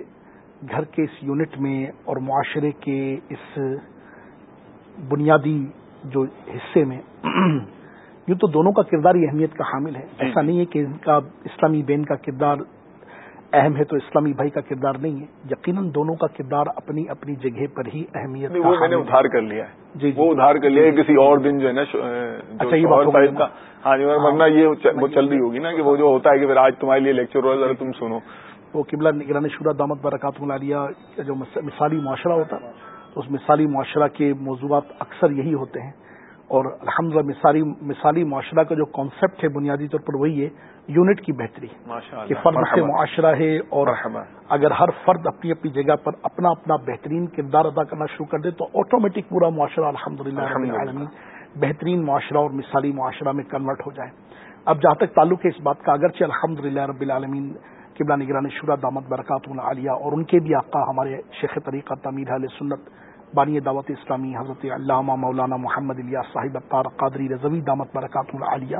گھر کے اس یونٹ میں اور معاشرے کے اس بنیادی جو حصے میں یوں تو دونوں کا کردار ہی اہمیت کا حامل ہے۔ ایسا نہیں ہے کہ ان کا اسلامی بین کا کردار اہم ہے تو اسلامی بھائی کا کردار نہیں ہے۔ یقیناً دونوں کا کردار اپنی اپنی جگہ پر ہی اہمیت وہ میں نے ادھار کر لیا ہے۔ جی وہ ادھار کر لیا ہے کسی اور دن جو ہے نا اچھا یہ ہاں جی ورنہ یہ وہ چل رہی ہوگی نا کہ وہ جو ہوتا ہے کہ پھر آج تمہارے لیے لیکچر ہو ذرا تم سنو۔ وہ قبلہ نگران شورا دامت برکات ملالیہ جو مثالی معاشرہ ہوتا۔ ہے اس مثالی معاشرہ کے موضوعات اکثر یہی ہوتے ہیں۔ اور الحمد مثالی مثالی معاشرہ کا جو کانسیپٹ ہے بنیادی طور پر وہی ہے یونٹ کی بہتری۔ کہ فرد سے معاشرہ ہے اور اگر ہر فرد اپنی اپنی جگہ پر اپنا اپنا بہترین کردار ادا کرنا شروع کر دے تو آٹومیٹک پورا معاشرہ الحمد للہ بہترین معاشرہ اور مثالی معاشرہ میں کنورٹ ہو جائے۔ اب جہاں تک تعلق ہے اس بات کا اگرچہ الحمد للہ رب العالمین قبلہ نگران شورا دامت برکات عالیہ اور ان کے بھی آقا ہمارے شیخ طریقہ تعمیر علیہ سنت بانی دعوت اسلامی حضرت علامہ مولانا محمد الیاس صاحب اطار قادری رضوی دامت برکات العالیہ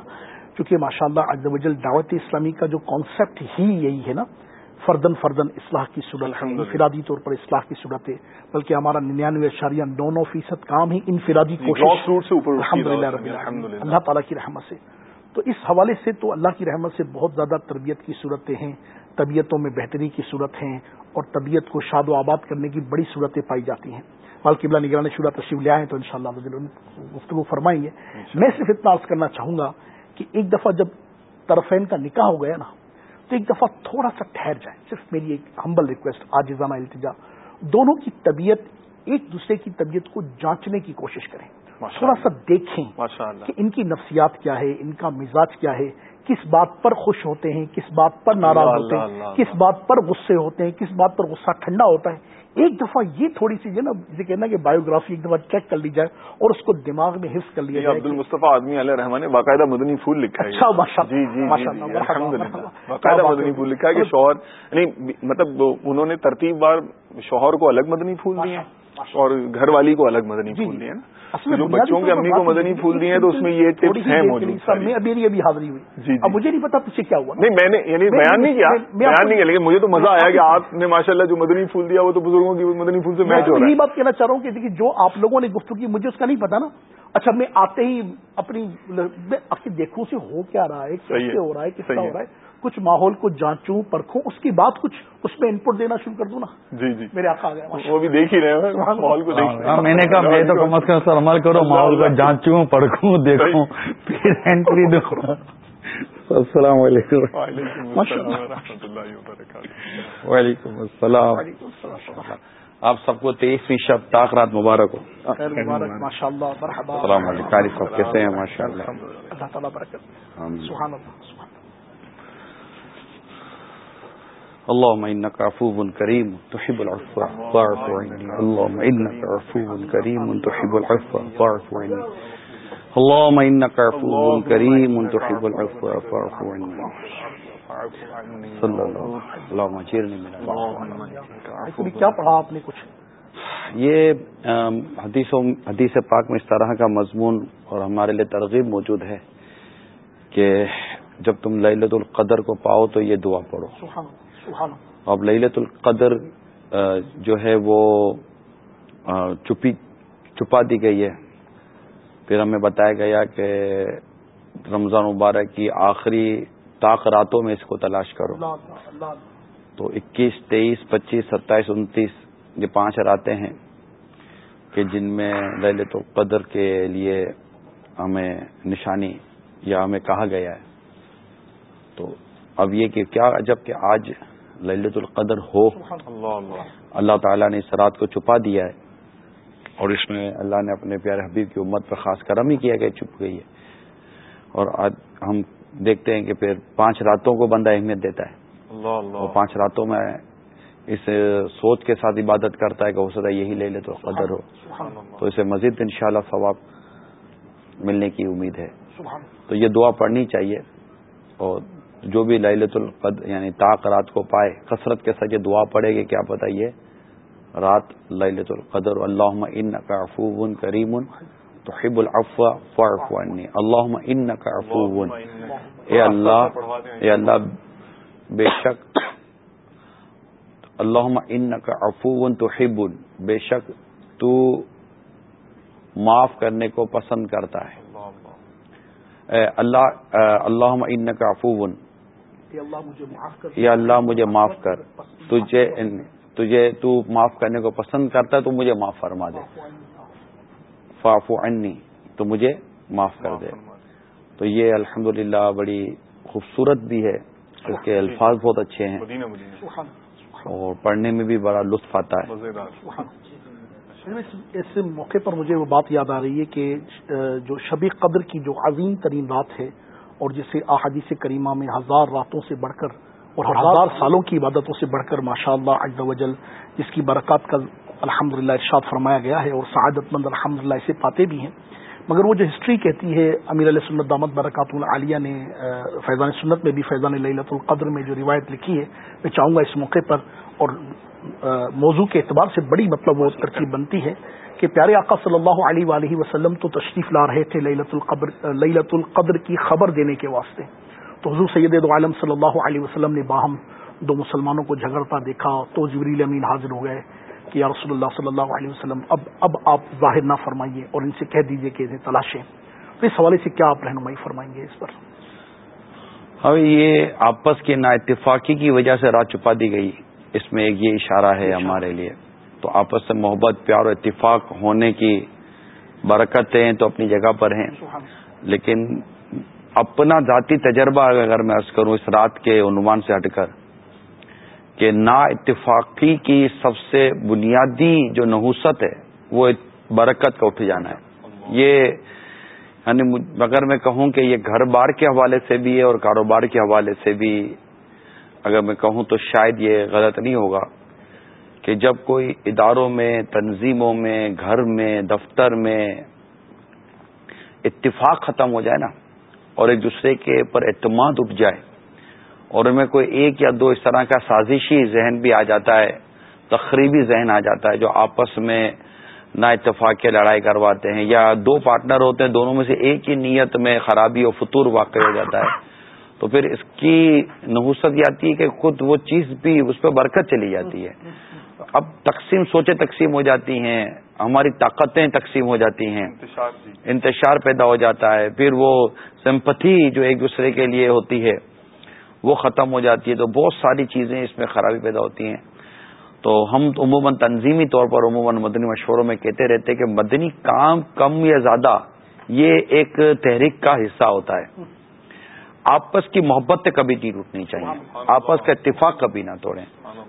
چونکہ ماشاء اللہ وجل دعوت اسلامی کا جو کانسیپٹ ہی یہی ہے نا فردن فردن اصلاح کی صورت ہے انفرادی طور پر اصلاح کی صورت ہے بلکہ ہمارا ننانوے اشاریہ نو نو فیصد کام ہی انفرادی کوشش الحمد للہ اللہ تعالیٰ کی رحمت سے۔ تو اس حوالے سے تو اللہ کی رحمت سے بہت زیادہ تربیت کی صورتیں ہیں طبیعتوں میں بہتری کی صورت ہیں اور طبیعت کو شاد و آباد کرنے کی بڑی صورتیں پائی جاتی ہیں۔ مال قبلہ نگران شورا تشریف لے آئے تو ان شاء اللہ گفتگو فرمائیں گے۔ میں صرف اتنا عرض کرنا چاہوں گا کہ ایک دفعہ جب طرفین کا نکاح ہو گیا نا تو ایک دفعہ تھوڑا سا ٹھہر جائے صرف میری ایک ہمبل ریکویسٹ آجزانہ التجا۔ دونوں کی طبیعت ایک دوسرے کی طبیعت کو جانچنے کی کوشش کریں۔ تھوڑا سا دیکھیں کہ ان کی نفسیات کیا ہے ان کا مزاج کیا ہے۔ کس بات پر خوش ہوتے ہیں کس بات پر ناراض ہوتے ہیں کس بات پر غصے ہوتے ہیں کس بات پر غصہ ٹھنڈا ہوتا ہے۔ ایک دفعہ یہ تھوڑی سی جو نا جسے کہنا کہ بایوگرافی ایک دفعہ چیک کر لی جائے اور اس کو دماغ میں حفظ کر لیا جائے عبد المصطفیٰ آدمی علیہ رحمان نے باقاعدہ مدنی پھول لکھا ہے۔ اچھا جی جی باقاعدہ مدنی پھول لکھا ہے کہ شوہر یعنی مطلب انہوں نے ترتیب بار شوہر کو الگ مدنی پھول دیے۔ اور گھر والی کو الگ مدنی جی، پھول دیے نا۔ جو بچوں کے امی کو مدنی پھول دیے تو اس میں یہ ٹپس ہیں موجود میں ابھی ابھی حاضری ہوئی۔ جی, جی۔ اب مجھے نہیں پتا پیچھے کیا ہوا نہیں میں نے یعنی بیان نہیں کیا بیان نہیں کیا لیکن مجھے تو مزہ آیا کہ آپ نے ماشاء اللہ جو مدنی پھول دیا وہ تو بزرگوں کی مدنی پھول سے میچ ہو رہا ہے۔ بات کہنا چاہ رہا ہوں کہ جو آپ لوگوں نے گفتگو کی مجھے اس کا نہیں پتا نا۔ اچھا میں آتے ہی اپنی دیکھوں سے ہو کیا رہا ہے کیسے ہو رہا ہے کس طرح ہو رہا ہے۔ کچھ ماحول کو جانچوں پرکھوں اس کی بات کچھ اس میں ان پٹ دینا شروع کر دوں نا؟ جی جی۔ میرے آقا آ گیا وہ بھی دیکھ ہی رہے ماحول کو ہاں، میں نے کہا میں تو کم از کم سر عمل کرو ماحول کو جانچوں پرکھوں دیکھوں پھر اینٹری دوں۔ السلام علیکم۔ وعلیکم السلام آپ سب کو تیئیسویں شب تاخ رات مبارک ہو۔ ماشاء اللہ السلام علیکم کیسے ہیں؟ ماشاء اللہ۔ اللہ تعالیٰ برکت اللهم انك عفو كريم تحب العفو فاعف عني اللهم انك عفو كريم تحب العفو فاعف عني اللهم انك عفو كريم تحب العفو فاعف عني صلی اللہ من کیا پڑھا آپ نے کچھ؟ یہ حدیث حدیث پاک میں اس طرح کا مضمون اور ہمارے لیے ترغیب موجود ہے کہ جب تم لیلت القدر کو پاؤ تو یہ دعا پڑھو۔ اب للت القدر جو ہے وہ چپی چھپا دی گئی ہے۔ پھر ہمیں بتایا گیا کہ رمضان مبارک کی آخری طاق راتوں میں اس کو تلاش کرو۔ تو اکیس تیئیس پچیس ستائیس انتیس یہ پانچ راتیں ہیں کہ جن میں للت القدر کے لیے ہمیں نشانی یا ہمیں کہا گیا ہے۔ تو اب یہ کہ کیا عجب کہ آج للت القدر ہو۔ اللہ۔ تعالیٰ نے اس رات کو چھپا دیا ہے۔ اور اس میں اللہ نے اپنے پیارے حبیب کی امت پر خاص کرم ہی کیا کہ چھپ گئی ہے۔ اور آج ہم دیکھتے ہیں کہ پھر پانچ راتوں کو بندہ اہمیت دیتا ہے۔ اور پانچ راتوں میں اس سوچ کے ساتھ عبادت کرتا ہے کہ ہو سکتا ہے یہی لے لے تو قدر ہو تو اسے مزید انشاءاللہ شاء ثواب ملنے کی امید ہے۔ تو یہ دعا پڑھنی چاہیے۔ اور جو بھی للت القد یعنی طاق رات کو پائے، کثرت کے ساتھ دعا پڑے گی کیا بتائیے؟ رات للت القدر اللہ ان کا افو کریم تو حب الفا عنی اللہ ان کا افو اے اللہ اے اللہ، بے شک اللہ ان کا افو تو حب بے شک تو معاف کرنے کو پسند کرتا ہے۔ اللہ اللہ ان کا افوون یا اللہ مجھے معاف کر۔ تجھے تجھے تو معاف کرنے کو پسند کرتا ہے تو مجھے معاف فرما دے۔ فافو انی تو مجھے معاف کر دے۔ تو یہ الحمد بڑی خوبصورت بھی ہے اس کے الفاظ بہت اچھے ہیں۔ اور پڑھنے میں بھی بڑا لطف آتا ہے۔ اس موقع پر مجھے وہ بات یاد آ رہی ہے کہ جو شبی قدر کی جو عظیم ترین رات ہے اور جسے احادیث کریمہ میں ہزار راتوں سے بڑھ کر اور ہزار سالوں کی عبادتوں سے بڑھ کر ماشاء اللہ وجل جس کی برکات کا الحمد للہ ارشاد فرمایا گیا ہے اور سعادت مند الحمد للہ اسے پاتے بھی ہیں۔ مگر وہ جو ہسٹری کہتی ہے، امیر علیہ سنت دامت برکات العالیہ نے فیضان سنت میں بھی فیضان للت القدر میں جو روایت لکھی ہے، میں چاہوں گا اس موقع پر اور موضوع کے اعتبار سے بڑی مطلب وہ ترکیب بنتی ہے کہ پیارے آقا صلی اللہ علیہ وآلہ وسلم تو تشریف لا رہے تھے لیلت القبر لیلت القدر کی خبر دینے کے واسطے۔ تو حضور سید دو عالم صلی اللہ علیہ وسلم نے باہم دو مسلمانوں کو جھگڑتا دیکھا تو جبریل امین حاضر ہو گئے کہ یا رسول اللہ صلی اللہ علیہ وسلم، اب اب آپ ظاہر نہ فرمائیے اور ان سے کہہ دیجیے کہ انہیں تلاشیں۔ تو اس حوالے سے کیا آپ رہنمائی فرمائیں گے اس پر؟ اب یہ آپس کے نا اتفاقی کی وجہ سے رات چھپا دی گئی۔ اس میں ایک یہ اشارہ ہے ہمارے لیے تو آپس سے محبت پیار و اتفاق ہونے کی برکتیں تو اپنی جگہ پر ہیں لیکن اپنا ذاتی تجربہ اگر میں عرض کروں اس رات کے عنوان سے ہٹ کر کہ نا اتفاقی کی سب سے بنیادی جو نحوست ہے وہ برکت کا اٹھ جانا ہے۔ یہ یعنی اگر میں کہوں کہ یہ گھر بار کے حوالے سے بھی ہے اور کاروبار کے حوالے سے بھی اگر میں کہوں تو شاید یہ غلط نہیں ہوگا کہ جب کوئی اداروں میں، تنظیموں میں، گھر میں، دفتر میں اتفاق ختم ہو جائے نا اور ایک دوسرے کے اوپر اعتماد اٹھ جائے اور ان میں کوئی ایک یا دو اس طرح کا سازشی ذہن بھی آ جاتا ہے تقریبی ذہن آ جاتا ہے جو آپس میں نا اتفاق کے لڑائی کرواتے ہیں یا دو پارٹنر ہوتے ہیں، دونوں میں سے ایک ہی نیت میں خرابی اور فطور واقع ہو جاتا ہے۔ تو پھر اس کی نحوست یہ آتی ہے کہ خود وہ چیز بھی اس پہ برکت چلی جاتی ہے۔ اب تقسیم سوچے تقسیم ہو جاتی ہیں ہماری طاقتیں تقسیم ہو جاتی ہیں۔ انتشار پیدا ہو جاتا ہے پھر وہ سمپتھی جو ایک دوسرے کے لیے ہوتی ہے وہ ختم ہو جاتی ہے۔ تو بہت ساری چیزیں اس میں خرابی پیدا ہوتی ہیں۔ تو ہم عموماً تنظیمی طور پر عموماً مدنی مشوروں میں کہتے رہتے کہ مدنی کام کم یا زیادہ یہ ایک تحریک کا حصہ ہوتا ہے۔ آپس کی محبت کبھی نہیں ٹوٹنی چاہیے۔ آپس کا اتفاق کبھی نہ توڑیں۔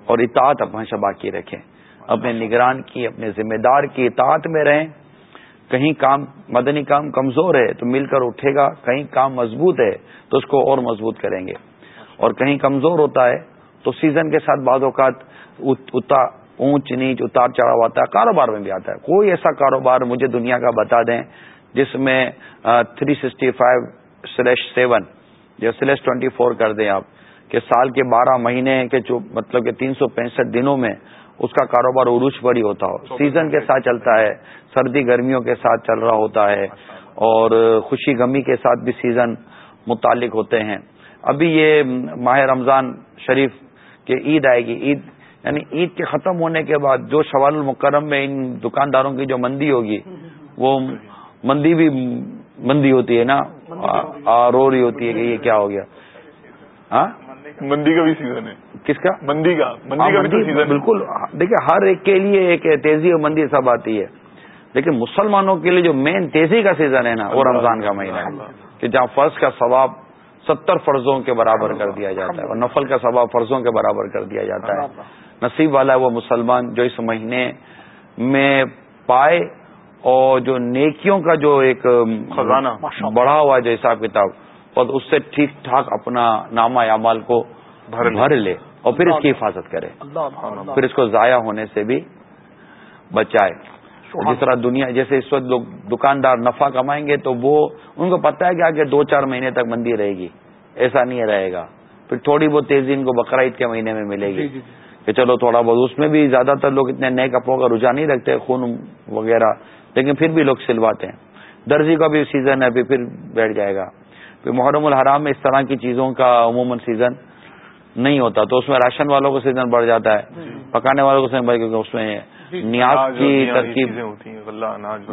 اور اطاعت ہمیشہ باقی رکھیں۔ اپنے نگران کی اپنے ذمہ دار کی اطاعت میں رہیں۔ کہیں کام مدنی کام کمزور ہے تو مل کر اٹھے گا۔ کہیں کام مضبوط ہے تو اس کو اور مضبوط کریں گے۔ اور کہیں کمزور ہوتا ہے تو سیزن کے ساتھ بعض اوقات اونچ نیچ اتار چڑھاؤ آتا ہے۔ کاروبار میں بھی آتا ہے۔ کوئی ایسا کاروبار مجھے دنیا کا بتا دیں جس میں three sixty five slash seven یا سلیش ٹوینٹی فور کر دیں آپ کہ سال کے بارہ مہینے کے جو مطلب کہ تین سو پینسٹھ دنوں میں اس کا کاروبار عروج پر ہی ہوتا ہو۔ سیزن کے ساتھ چلتا ہے سردی گرمیوں کے ساتھ چل رہا ہوتا ہے اور خوشی غمی کے ساتھ بھی سیزن متعلق ہوتے ہیں۔ ابھی یہ ماہ رمضان شریف کے عید آئے گی۔ عید یعنی عید کے ختم ہونے کے بعد جو شوال المکرم میں ان دکانداروں کی جو مندی ہوگی وہ مندی بھی مندی ہوتی ہے نا؟ رو رہی ہوتی ہے کہ یہ کیا ہو گیا؟ ہاں؟ مندی کا بھی سیزن ہے۔ کس کا؟ مندی کا۔ مندی کا بھی بالکل۔ دیکھیں ہر ایک کے لیے ایک تیزی اور مندی سب آتی ہے۔ لیکن مسلمانوں کے لیے جو مین تیزی کا سیزن ہے نا وہ رمضان کا مہینہ ہے۔ کہ جہاں فرض کا ثواب ستر فرضوں کے برابر کر دیا جاتا ہے اور نفل کا ثواب فرضوں کے برابر کر دیا جاتا ہے۔ نصیب والا ہے وہ مسلمان جو اس مہینے میں پائے اور جو نیکیوں کا جو ایک خزانہ۔ بڑھا ہوا ہے جو حساب کتاب اور اس سے ٹھیک ٹھاک اپنا نامہ اعمال کو بھر لے۔ اور پھر اس کی حفاظت کرے۔ پھر اس کو ضائع ہونے سے بھی بچائے۔ جس طرح دنیا جیسے اس وقت لوگ دکاندار نفع کمائیں گے تو وہ ان کو پتا ہے کہ آگے دو چار مہینے تک مندی رہے گی۔ ایسا نہیں رہے گا۔ پھر تھوڑی بہت تیزی ان کو بقرعید کے مہینے میں ملے گی۔ جی، جی، جی۔ کہ چلو تھوڑا بہت اس میں بھی زیادہ تر لوگ اتنے نئے کپڑوں کا رجحان نہیں رکھتے خون وغیرہ لیکن پھر بھی لوگ سلواتے ہیں۔ درزی کا بھی سیزن ہے ابھی پھر بیٹھ جائے گا۔ پھر محرم الحرام میں اس طرح کی چیزوں کا عموماً سیزن نہیں ہوتا۔ تو اس میں راشن والوں کو سیزن بڑھ جاتا ہے پکانے والوں کو سیزن بڑھ کیونکہ اس میں نیاز کی ترکیب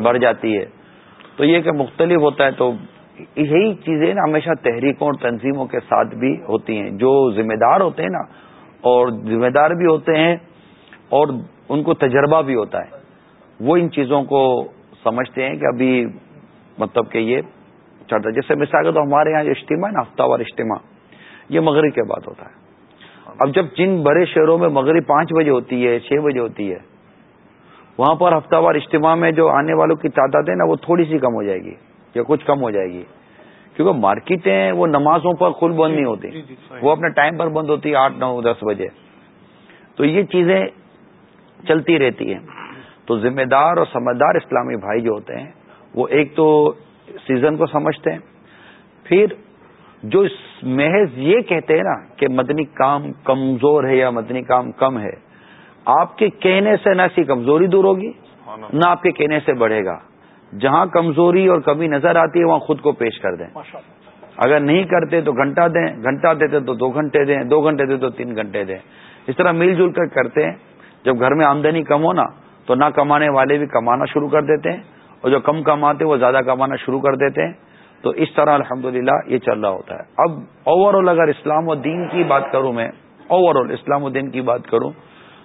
بڑھ جاتی ہے۔ تو یہ کہ مختلف ہوتا ہے تو یہی چیزیں نا ہمیشہ تحریکوں اور تنظیموں کے ساتھ بھی ہوتی ہیں۔ جو ذمہ دار ہوتے ہیں نا اور ذمہ دار بھی ہوتے ہیں اور ان کو تجربہ بھی ہوتا ہے۔ وہ ان چیزوں کو سمجھتے ہیں کہ ابھی مطلب کہ یہ چڑھتا جیسے مثال تو ہمارے یہاں جو اجتماع ہے نا ہفتہ وار اجتماع یہ مغرب کے بعد ہوتا ہے۔ اب جب جن بڑے شہروں میں مغرب پانچ بجے ہوتی ہے چھ بجے ہوتی ہے وہاں پر ہفتہ وار اجتماع میں جو آنے والوں کی تعداد ہے نا وہ تھوڑی سی کم ہو جائے گی یا کچھ کم ہو جائے گی۔ کیونکہ مارکیٹیں وہ نمازوں پر کھل بند نہیں ہوتی جی، جی، جی، وہ اپنے ٹائم پر بند ہوتی ہے آٹھ نو دس بجے۔ تو یہ چیزیں چلتی رہتی ہیں۔ تو ذمہ دار اور سمجھدار اسلامی بھائی جو ہوتے ہیں وہ ایک تو سیزن کو سمجھتے ہیں پھر جو اس محض یہ کہتے ہیں نا کہ مدنی کام کمزور ہے یا مدنی کام کم ہے آپ کے کہنے سے نہ ایسی کمزوری دور ہوگی نہ آپ کے کہنے سے بڑھے گا۔ جہاں کمزوری اور کمی نظر آتی ہے وہاں خود کو پیش کر دیں۔ اگر نہیں کرتے تو گھنٹہ دیں گھنٹہ دیتے تو دو گھنٹے دیں دو گھنٹے دیں تو تین گھنٹے دیں۔ اس طرح مل جل کر کرتے ہیں جب گھر میں آمدنی کم ہو نا تو نہ کمانے والے بھی کمانا شروع کر دیتے ہیں اور جو کم کماتے وہ زیادہ کمانا شروع کر دیتے ہیں۔ تو اس طرح الحمدللہ یہ چل رہا ہوتا ہے۔ اب اوور آل اگر اسلام و دین کی بات کروں میں اوور آل اسلام و دین کی بات کروں،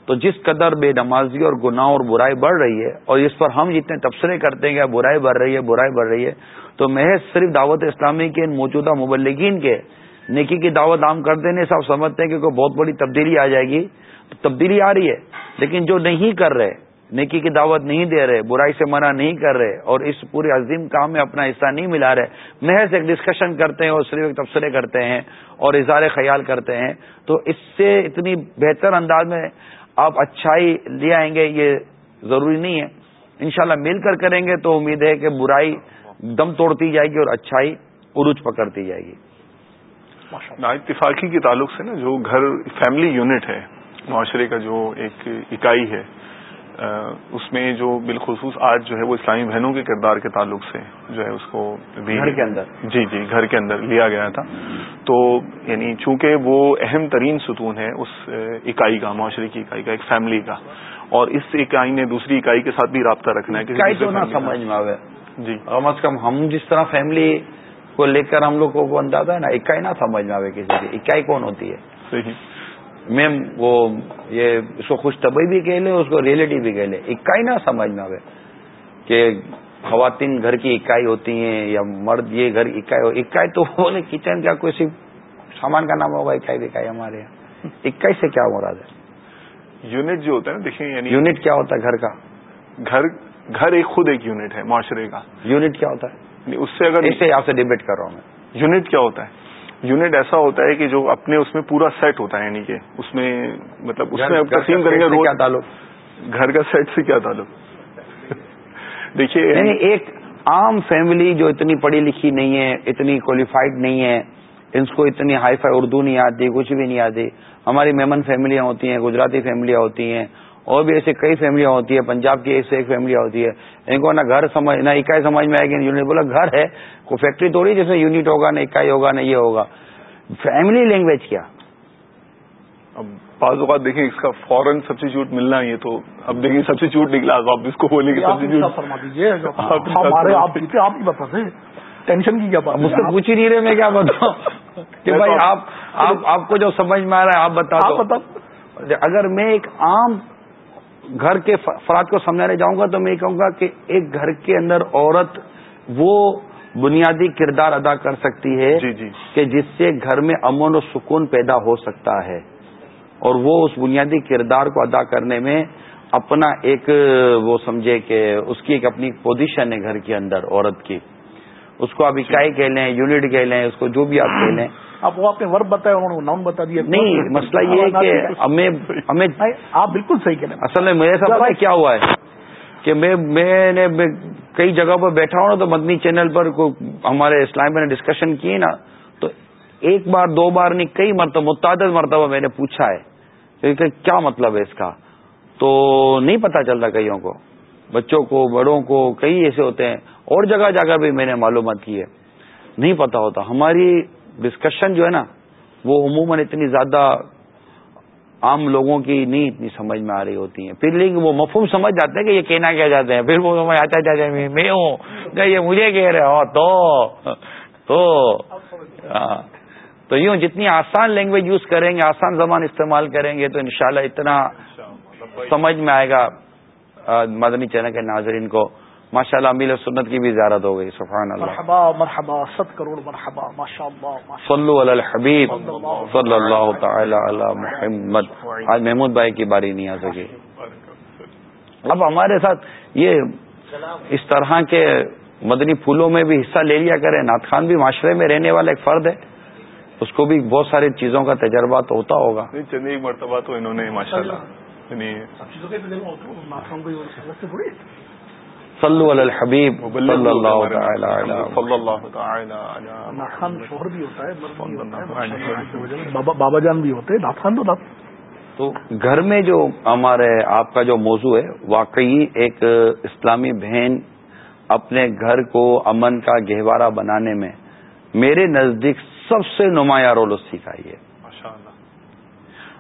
تو جس قدر بے نمازی اور گناہ اور برائی بڑھ رہی ہے، اور اس پر ہم جتنے تبصرے کرتے ہیں کہ برائی بڑھ رہی ہے، برائی بڑھ رہی ہے، تو محض صرف دعوت اسلامی کے ان موجودہ مبلگین کے نیکی کی دعوت عام کر دینے سے آپ سمجھتے ہیں کہ کوئی بہت بڑی تبدیلی آ جائے گی۔ تو تبدیلی آ رہی ہے، لیکن جو نہیں کر رہے نیکی کی دعوت نہیں دے رہے برائی سے منع نہیں کر رہے اور اس پورے عظیم کام میں اپنا حصہ نہیں ملا رہے۔ محض ایک ڈسکشن کرتے ہیں اور صرف ایک تبصرے کرتے ہیں اور اظہار خیال کرتے ہیں۔ تو اس سے اتنی بہتر انداز میں آپ اچھائی لے آئیں گے یہ ضروری نہیں ہے۔ انشاءاللہ مل کر کریں گے تو امید ہے کہ برائی دم توڑتی جائے گی اور اچھائی عروج پکڑتی جائے گی۔ نا اتفاقی کے تعلق سے نا جو گھر فیملی یونٹ ہے معاشرے کا جو ایک اکائی ہے اس میں جو بالخصوص آج جو ہے وہ اسلامی بہنوں کے کردار کے تعلق سے جو ہے اس کو گھر کے اندر؟ جی جی گھر کے اندر لیا گیا تھا۔ تو یعنی چونکہ وہ اہم ترین ستون ہے اس اکائی کا معاشرے کی اکائی کا ایک فیملی کا۔ اور اس اکائی نے دوسری اکائی کے ساتھ بھی رابطہ رکھنا ہے۔ سمجھ میں آئے جی۔ کم از کم ہم جس طرح فیملی کو لے کر ہم لوگوں کو اندازہ ہے نا اکائی نہ سمجھ میں آئے کسی کی۔ اکائی کون ہوتی ہے؟ صحیح۔ میم وہ یہ اس کو خوش طبی بھی کہہ لے اس کو ریئلٹی بھی کہہ لے۔ اکائی نہ سمجھ میں آئے کہ خواتین گھر کی اکائی ہوتی ہیں یا مرد یہ گھر اکائی ہو۔ اکائی تو بولے کچن کیا کوئی صرف سامان کا نام ہوگا اکائی اکائی ہمارے یہاں۔ اکائی سے کیا مراد ہے؟ یونٹ جو ہوتا ہے نا دیکھیں یعنی یونٹ کیا ہوتا ہے گھر کا؟ گھر گھر ایک خود ایک یونٹ ہے معاشرے کا۔ یونٹ کیا ہوتا ہے؟ یعنی اس سے اگر اسے آپ سے ڈیبیٹ کر رہا ہوں میں۔ یونٹ کیا ہوتا ہے؟ یونٹ ایسا ہوتا ہے کہ جو اپنے اس میں پورا سیٹ ہوتا ہے یعنی کہ اس میں مطلب اس میں تقسیم کریں گے کیا تعلق؟ گھر کا سیٹ سے کیا تعلق؟ دیکھیے ایک عام فیملی جو اتنی پڑھی لکھی نہیں ہے اتنی کوالیفائڈ نہیں ہے ان کو اتنی ہائی فائی اردو نہیں آتی کچھ بھی نہیں آتی۔ ہماری میمن فیملیاں ہوتی ہیں گجراتی فیملیاں ہوتی ہیں اور بھی ایسے کئی فیملیاں ہوتی ہیں پنجاب کی ایک سے ایک فیملیاں ہوتی ہے ان کو نہ گھر سمجھ نہ اکائی سمجھ میں آئے گی یونٹ بولا گھر ہے کوئی فیکٹری توڑی جس میں یونٹ ہوگا نہ اکائی ہوگا نہ یہ ہوگا۔ فیملی لینگویج کیا؟ اب بعض اوقات دیکھیں اس کا فورن سبسٹیچیوٹ ملنا ہے تو اب دیکھیں سبسٹیچیوٹ نکلا آپ اس کو بولیں گے ٹینشن کی کیا بات مجھ سے پوچھ ہی نہیں رہے میں کیا بتاؤں؟ کہ بھائی آپ کو جو سمجھ میں آ رہا ہے آپ بتا اگر میں ایک عام گھر کے فراد کو سمجھانے جاؤں گا تو میں یہ کہوں گا کہ ایک گھر کے اندر عورت وہ بنیادی کردار ادا کر سکتی ہے جی جی۔ کہ جس سے گھر میں امن و سکون پیدا ہو سکتا ہے اور وہ اس بنیادی کردار کو ادا کرنے میں اپنا ایک وہ سمجھے کہ اس کی ایک اپنی پوزیشن ہے گھر کے اندر عورت کی۔ اس کو آپ اکائی کہہ لیں یونٹ کہہ لیں اس کو جو بھی آپ کہہ لیں۔ آپ وہ اپنے ورب بتایا انہوں نے نام بتا دیا۔ نہیں مسئلہ یہ ہے کہ ہمیں ہمیں آپ بالکل صحیح کہہ اصل میں میرے ساتھ کیا ہوا ہے کہ میں میں نے کئی جگہ پر بیٹھا ہوں نا تو مدنی چینل پر ہمارے اسلام میں نے ڈسکشن کی نا تو ایک بار دو بار نہیں کئی مرتبہ متعدد مرتبہ میں نے پوچھا ہے۔ کہ کیا مطلب ہے اس کا؟ تو نہیں پتا چلتا کئیوں کو۔ بچوں کو بڑوں کو کئی ایسے ہوتے ہیں۔ اور جگہ جگہ بھی میں نے معلومات کی ہے۔ نہیں پتا ہوتا۔ ہماری ڈسکشن جو ہے نا وہ عموماً اتنی زیادہ عام لوگوں کی نہیں اتنی سمجھ میں آ رہی ہوتی ہیں۔ پھر لیکن وہ مفہوم سمجھ جاتے ہیں کہ یہ کہنا کیا جاتے ہیں۔ پھر وہ سمجھ آتا جاتے ہیں میں ہوں۔ کہ یہ مجھے کہہ رہے ہو تو تو ہاں۔ تو یوں جتنی آسان لینگویج یوز کریں گے آسان زبان استعمال کریں گے تو انشاءاللہ اتنا سمجھ میں آئے گا مدنی چینل کے ناظرین کو۔ ماشاء اللہ امیل سنت کی بھی زیارت ہو گئی سفان اللہ۔ مرحبا مرحبا ست کروڑ مرحبا ماشاء اللہ صلو علی الحبیب۔ صلی اللہ تعالی علی محمد۔ آج محمود بھائی کی باری نہیں آ سکی۔ اب ہمارے ساتھ یہ اس طرح کے مدنی پھولوں میں بھی حصہ لے لیا کرے نات خان بھی معاشرے میں رہنے والا ایک فرد ہے۔ اس کو بھی بہت ساری چیزوں کا تجربہ تو ہوتا ہوگا۔ چند ایک مرتبہ تو انہوں نے ماشاء اللہ یعنی صلو علی الحبیب صلی اللہ بابا جان بھی ہوتے ناخان تو تو گھر میں جو ہمارے آپ کا جو موضوع ہے واقعی ایک اسلامی بہن اپنے گھر کو امن کا گہوارہ بنانے میں میرے نزدیک سب سے نمایاں رول اس سکھائی ہے۔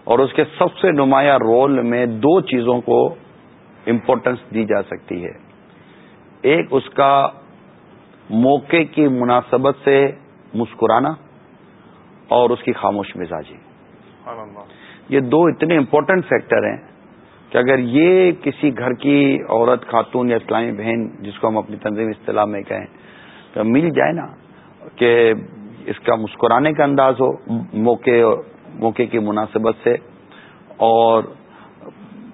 اور اس کے سب سے نمایاں رول میں دو چیزوں کو امپورٹنس دی جا سکتی ہے۔ ایک اس کا موقع کی مناسبت سے مسکرانا اور اس کی خاموش مزاجی۔ یہ دو اتنے امپورٹنٹ فیکٹر ہیں کہ اگر یہ کسی گھر کی عورت خاتون یا اسلامی بہن جس کو ہم اپنی تنظیم اصطلاح میں کہیں تو مل جائے نا کہ اس کا مسکرانے کا انداز ہو موقع موقع کی مناسبت سے اور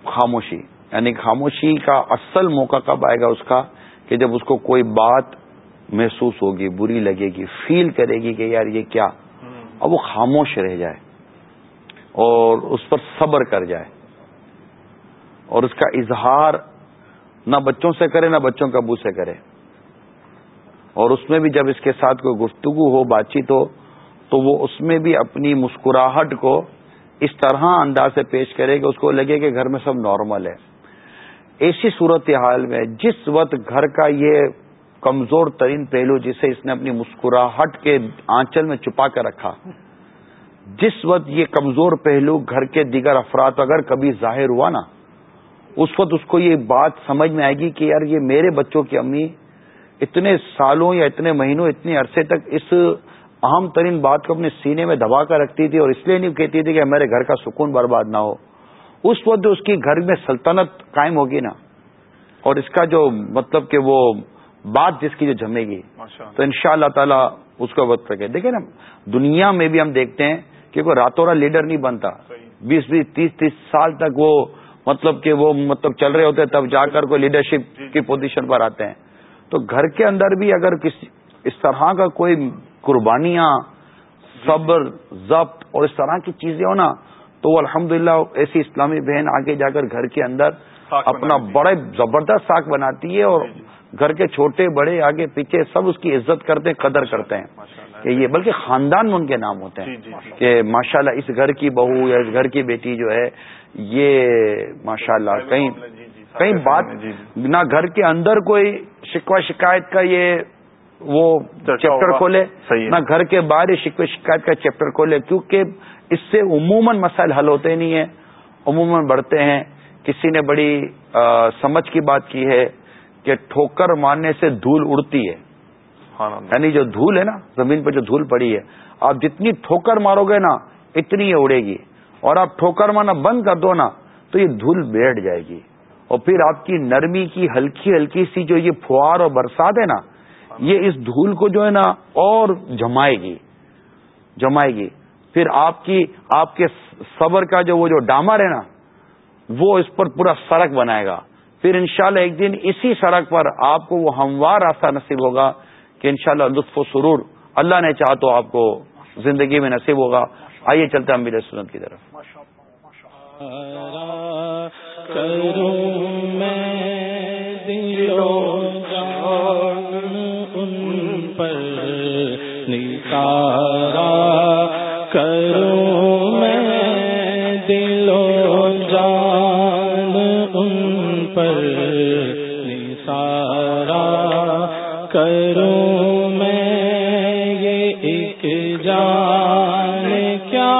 خاموشی یعنی خاموشی کا اصل موقع کب آئے گا اس کا؟ کہ جب اس کو کوئی بات محسوس ہوگی بری لگے گی فیل کرے گی کہ یار یہ کیا؟ اب وہ خاموش رہ جائے اور اس پر صبر کر جائے اور اس کا اظہار نہ بچوں سے کرے نہ بچوں کا ابو سے کرے۔ اور اس میں بھی جب اس کے ساتھ کوئی گفتگو ہو بات چیت ہو تو وہ اس میں بھی اپنی مسکراہٹ کو اس طرح انداز سے پیش کرے کہ اس کو لگے کہ گھر میں سب نارمل ہے۔ ایسی صورت حال میں جس وقت گھر کا یہ کمزور ترین پہلو جسے اس نے اپنی مسکراہٹ کے آنچل میں چھپا کر رکھا، جس وقت یہ کمزور پہلو گھر کے دیگر افراد اگر کبھی ظاہر ہوا نا، اس وقت اس کو یہ بات سمجھ میں آئے گی کہ یار یہ میرے بچوں کی امی اتنے سالوں یا اتنے مہینوں، اتنے عرصے تک اس اہم ترین بات کو اپنے سینے میں دبا کر رکھتی تھی اور اس لیے نہیں کہتی تھی کہ میرے گھر کا سکون برباد نہ ہو۔ اس وقت اس کی گھر میں سلطنت قائم ہوگی نا اور اس کا جو مطلب کہ وہ بات جس کی جو جمے گی تو ان شاء اللہ تعالی اس کو وقت رکھے۔ دیکھیں نا دنیا میں بھی ہم دیکھتے ہیں کہ کوئی راتوں رات لیڈر نہیں بنتا۔ بیس بیس تیس تیس سال تک وہ مطلب کہ وہ مطلب چل رہے ہوتے تب جا کر کوئی لیڈرشپ جی، جی۔ کی پوزیشن پر آتے ہیں۔ تو گھر کے اندر بھی اگر کسی اس طرح کا کوئی قربانیاں صبر ضبط اور اس طرح کی چیزیں ہو نا تو وہ الحمد ایسی اسلامی بہن آگے جا کر گھر کے اندر اپنا بڑے زبردست ساک بناتی ہے اور جی، جی۔ گھر کے چھوٹے بڑے آگے پیچھے سب اس کی عزت کرتے ہیں قدر کرتے ہیں۔ کہ یہ بلکہ خاندان میں ان کے نام ہوتے ہیں۔ جی، کہ ماشاءاللہ اس گھر کی بہو یا اس گھر کی بیٹی جو ہے یہ ماشاءاللہ کہیں کہیں بات نہ گھر کے اندر کوئی شکوہ شکایت کا یہ وہ چیپٹر کھولے نہ گھر کے باہر یہ شکوہ شکایت کا چیپٹر کھولے کیونکہ اس سے عموماً مسائل حل ہوتے نہیں ہیں عموماً بڑھتے ہیں۔ کسی نے بڑی سمجھ کی بات کی ہے کہ ٹھوکر مارنے سے دھول اڑتی ہے۔ یعنی جو دھول ہے نا زمین پہ جو دھول پڑی ہے آپ جتنی ٹھوکر مارو گے نا اتنی یہ اڑے گی۔ اور آپ ٹھوکر مارنا بند کر دو نا تو یہ دھول بیٹھ جائے گی۔ اور پھر آپ کی نرمی کی ہلکی ہلکی سی جو یہ فوار اور برسات ہے نا یہ اس دھول کو جو ہے نا اور جمائے گی۔ جمائے گی۔ پھر آپ کی، آپ کے صبر کا جو وہ جو ڈامر ہے نا، وہ اس پر پورا سڑک بنائے گا۔ پھر انشاءاللہ ایک دن اسی سڑک پر آپ کو وہ ہموار راستہ نصیب ہوگا کہ انشاءاللہ لطف و سرور اللہ نے چاہ تو آپ کو زندگی میں نصیب ہوگا۔ آئیے چلتے ہیں میرے سنت کی طرف۔ میں ان پر نکارا۔ کروں میں دلوں جان ان پر نثارا کروں میں یہ ایک جان کیا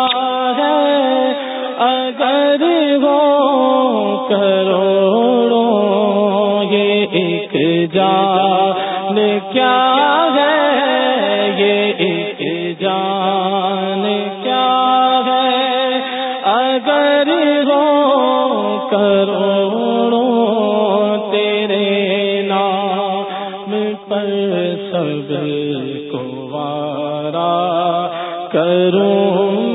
ہے؟ اگر وہ کروڑوں یہ ایک جان کیا کروں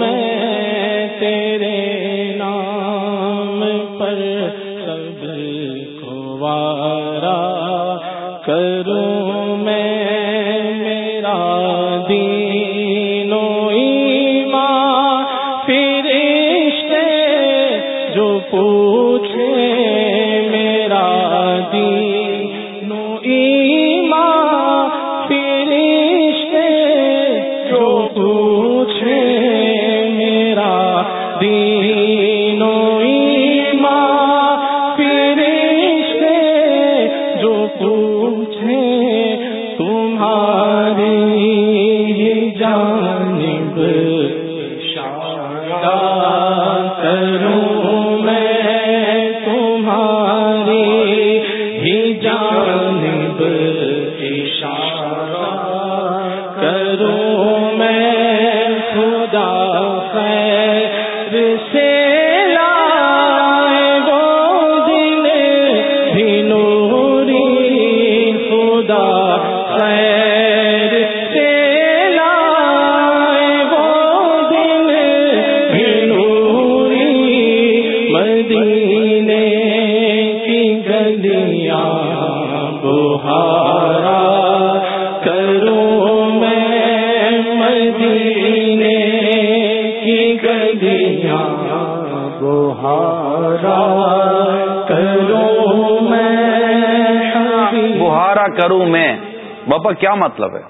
باپا کیا مطلب ہے؟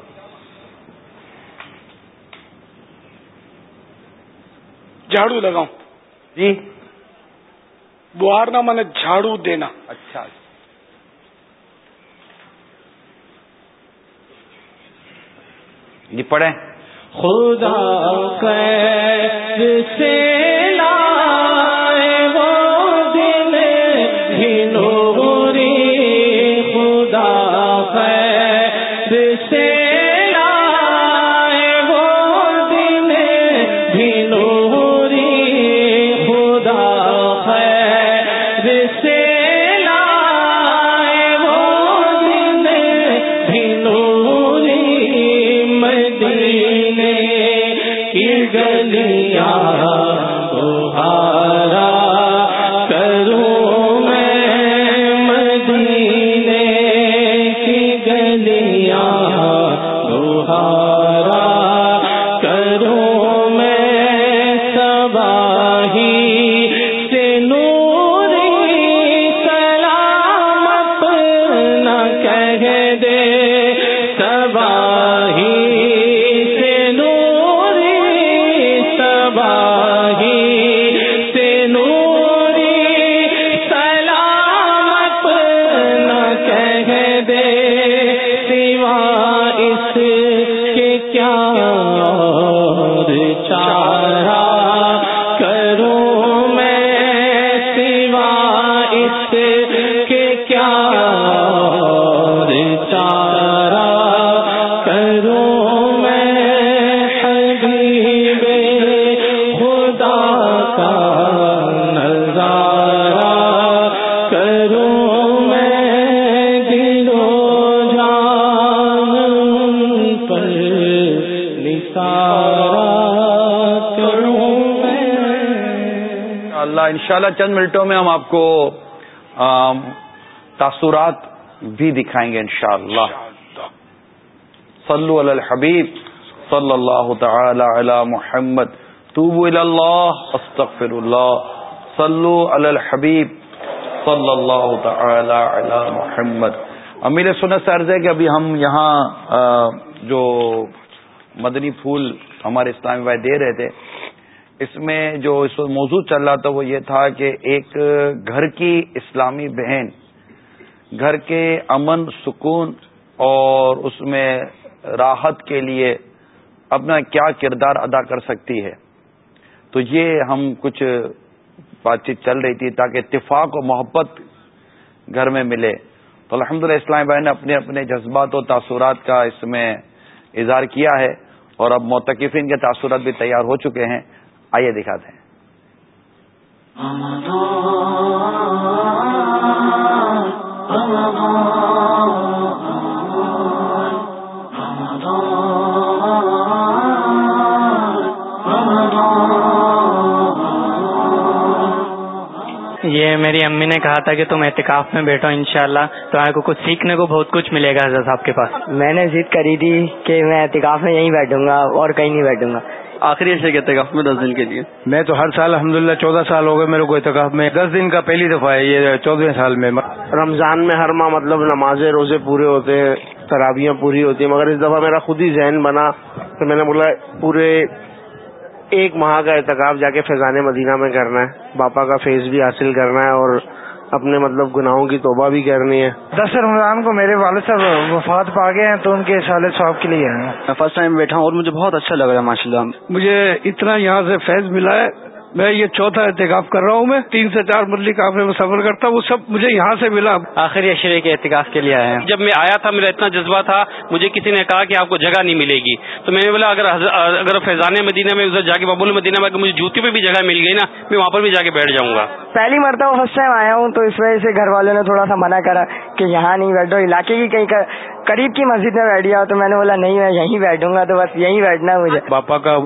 جھاڑو لگاؤں۔ جی۔ بہارنا میں نے جھاڑو دینا۔ اچھا۔ جی پڑھیں۔ خدا تاثرات بھی دکھائیں گے انشاءاللہ. صلو علی الحبیب صلی اللہ تعالی علی محمد. توبو الی اللہ استغفر اللہ صلو علی الحبیب صلی اللہ تعالی علی محمد. امیر سنت سے عرض ہے کہ ابھی ہم یہاں جو مدنی پھول ہمارے اسلامی بھائی دے رہے تھے، اس میں جو اس وقت موضوع چل رہا تھا وہ یہ تھا کہ ایک گھر کی اسلامی بہن گھر کے امن، سکون اور اس میں راحت کے لیے اپنا کیا کردار ادا کر سکتی ہے۔ تو یہ ہم کچھ بات چیت چل رہی تھی تاکہ اتفاق و محبت گھر میں ملے۔ تو الحمد للہ اسلام بھائی نے اپنے اپنے جذبات و تاثرات کا اس میں اظہار کیا ہے اور اب موتقفین کے تاثرات بھی تیار ہو چکے ہیں۔ آئیے دکھاتے ہیں۔ میری امی نے کہا تھا کہ تم احتکاف میں بیٹھو انشاءاللہ تو آپ کو کچھ سیکھنے کو بہت کچھ ملے گا حضرت صاحب کے پاس۔ میں نے ضد کری تھی کہ میں اعتکاف میں یہیں بیٹھوں گا اور کہیں نہیں بیٹھوں گا۔ آخری عرصے کے احتکاف میں دس دن کے لیے۔ میں تو ہر سال الحمدللہ چودہ سال ہو گئے میرے کو اعتکاف میں۔ دس دن کا پہلی دفعہ ہے یہ چودہ سال میں۔ رمضان میں ہر ماہ مطلب نمازیں روزے پورے ہوتے ہیں ترابیاں پوری ہوتی ہیں مگر اس دفعہ میرا خود ہی ذہن بنا تو میں نے بولا پورے ایک ماہ کا اعتکاف جا کے فیضان مدینہ میں کرنا ہے۔ باپا کا فیض بھی حاصل کرنا ہے اور اپنے مطلب گناہوں کی توبہ بھی کرنی ہے۔ دس رمضان کو میرے والد صاحب وفات پا گئے ہیں تو ان کے سال صاحب کے لیے میں فرسٹ ٹائم بیٹھا ہوں اور مجھے بہت اچھا لگ رہا ہے ماشاء اللہ مجھے اتنا یہاں سے فیض ملا ہے۔ میں یہ چوتھا احتکاف کر رہا ہوں میں تین سے چار مرلی کافی میں سفر کرتا ہوں وہ سب مجھے یہاں سے ملا۔ آخری اشرے کے احتکاف کے لیے ہیں۔ جب میں آیا تھا میرا اتنا جذبہ تھا مجھے کسی نے کہا کہ آپ کو جگہ نہیں ملے گی۔ تو میں نے بولا اگر اگر فیضان مدینہ میں ادھر جا کے ببول مدینہ میں اگر مجھے جوتی پہ بھی جگہ مل گئی نا میں وہاں پر بھی جا کے بیٹھ جاؤں گا۔ پہلی مرتبہ فرسٹ ٹائم آیا ہوں تو اس وجہ سے گھر والوں نے تھوڑا سا منع کرا کہ یہاں نہیں بیٹھو علاقے کی کہیں قریب کی مسجد میں بیٹھ گیا تو میں نے بولا نہیں میں یہیں بیٹھوں گا تو بس یہیں بیٹھنا ہے مجھے۔ باپا کا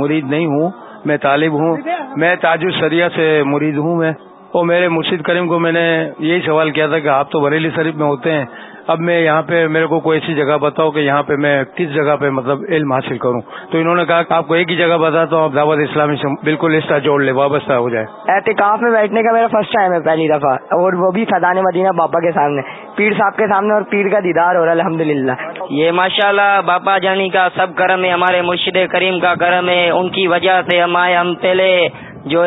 مرید نہیں ہوں میں طالب ہوں میں تاج الشریعہ سے مرید ہوں میں۔ اور میرے مرشد کریم کو میں نے یہی سوال کیا تھا کہ آپ تو بریلی شریف میں ہوتے ہیں اب میں یہاں پہ میرے کو کوئی ایسی جگہ بتاؤ کہ یہاں پہ میں کس جگہ پہ مطلب علم حاصل کروں۔ تو انہوں نے کہا کہ آپ کو ایک ہی جگہ بتا تو آپ دعوت اسلامی سے بالکل اس طرح جوڑ لے وابستہ ہو جائے احتکاف میں بیٹھنے کا میرا فرسٹ ٹائم ہے پہلی دفعہ اور وہ بھی فدان مدینہ باپا کے سامنے۔ پیر صاحب کے سامنے اور پیر کا دیدار ہو رہا ہے الحمد للہ یہ ماشاء اللہ باپا جانی کا سب کرم ہے ہمارے مرشد کریم کا کرم ہے ان کی وجہ سے ہم آئے ہم پہلے جو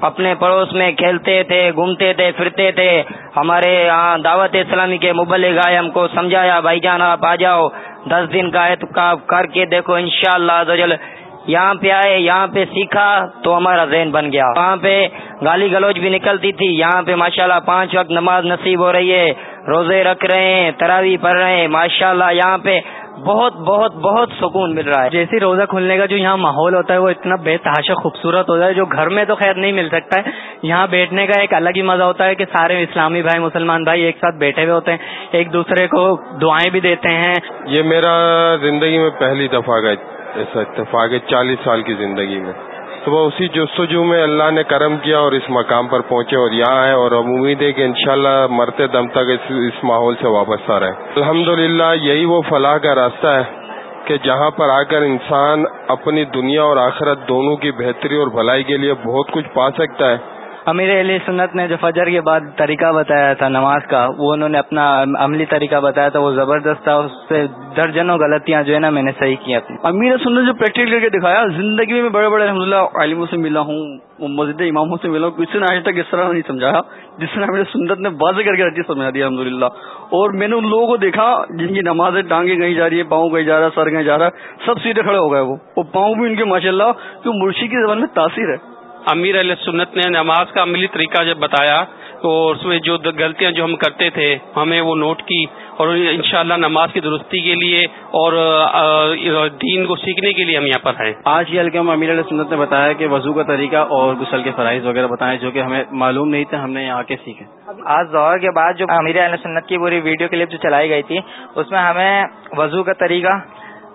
اپنے پڑوس میں کھیلتے تھے، گھومتے تھے، پھرتے تھے۔ ہمارے یہاں دعوت اسلامی کے مبلغ آئے، ہم کو سمجھایا، بھائی جان، آپ آ جاؤ۔ دس دن کا احتکاب کر کے دیکھو، انشاءاللہ شاء اللہ یہاں پہ آئے، یہاں پہ سیکھا تو ہمارا ذہن بن گیا۔ وہاں پہ گالی گلوچ بھی نکلتی تھی۔ یہاں پہ ماشاءاللہ پانچ وقت نماز نصیب ہو رہی ہے۔ روزے رکھ رہے ہیں تراوی پڑھ رہے ہیں۔ ماشاءاللہ یہاں پہ بہت بہت بہت سکون مل رہا ہے۔ جیسے روزہ کھلنے کا جو یہاں ماحول ہوتا ہے، وہ اتنا بے تحاشا خوبصورت ہوتا ہے جو گھر میں تو خیر نہیں مل سکتا ہے۔ یہاں بیٹھنے کا ایک الگ ہی مزہ ہوتا ہے کہ سارے اسلامی بھائی، مسلمان بھائی ایک ساتھ بیٹھے ہوئے ہوتے ہیں، ایک دوسرے کو دعائیں بھی دیتے ہیں۔ یہ میرا زندگی میں پہلی دفعہ کا ایسا اتفاق ہے، چالیس سال کی زندگی میں۔ تو وہ اسی جستجو میں اللہ نے کرم کیا اور اس مقام پر پہنچے اور یہاں آئے اور ہم امید ہے کہ انشاءاللہ مرتے دم تک اس اس ماحول سے واپس آ رہے الحمدللہ یہی وہ فلاح کا راستہ ہے کہ جہاں پر آ کر انسان اپنی دنیا اور آخرت دونوں کی بہتری اور بھلائی کے لیے بہت کچھ پا سکتا ہے۔ امیر علی سنت نے جو فجر کے بعد طریقہ بتایا تھا نماز کا، وہ انہوں نے اپنا عملی طریقہ بتایا تھا، وہ زبردست تھا، اس سے درجنوں غلطیاں جو ہے نا میں نے صحیح کی اپنی۔ امیر سنت جو پریکٹیکل کر کے دکھایا، زندگی میں بڑے بڑے الحمد للہ عالموں سے ملا ہوں، مسجد اماموں سے ملا ہوں، کسی نے آج تک اس طرح نہیں سمجھایا، جس طرح میرے سنت نے واضح کر کے رچی سمجھا دیا، الحمد للہ۔ اور میں نے ان لوگوں کو دیکھا جن کی نمازیں ٹانگیں گئی جا رہی ہے پاؤں گئی جا رہا ہے، سر گئی جا رہا ہے، سب سیدھے کھڑے ہو گئے وہ۔ اور پاؤں بھی ان کے ماشاء اللہ جو مرشی کی زبان میں تاثیر ہے۔ امیر علیہ سنت نے نماز کا عملی طریقہ جب بتایا تو اس میں جو غلطیاں جو ہم کرتے تھے ہمیں وہ نوٹ کی اور انشاءاللہ نماز کی درستی کے لیے اور دین کو سیکھنے کے لیے ہم یہاں پر ہیں۔ آج یہ ہلکے امیر علیہ سنت نے بتایا کہ وضو کا طریقہ اور غسل کے فرائض وغیرہ بتائیں جو کہ ہمیں معلوم نہیں تھے ہم نے یہاں کے سیکھے۔ آج ظہر کے بعد جو امیر علیہ سنت کی پوری ویڈیو کلپ جو چلائی گئی تھی اس میں ہمیں وضو کا طریقہ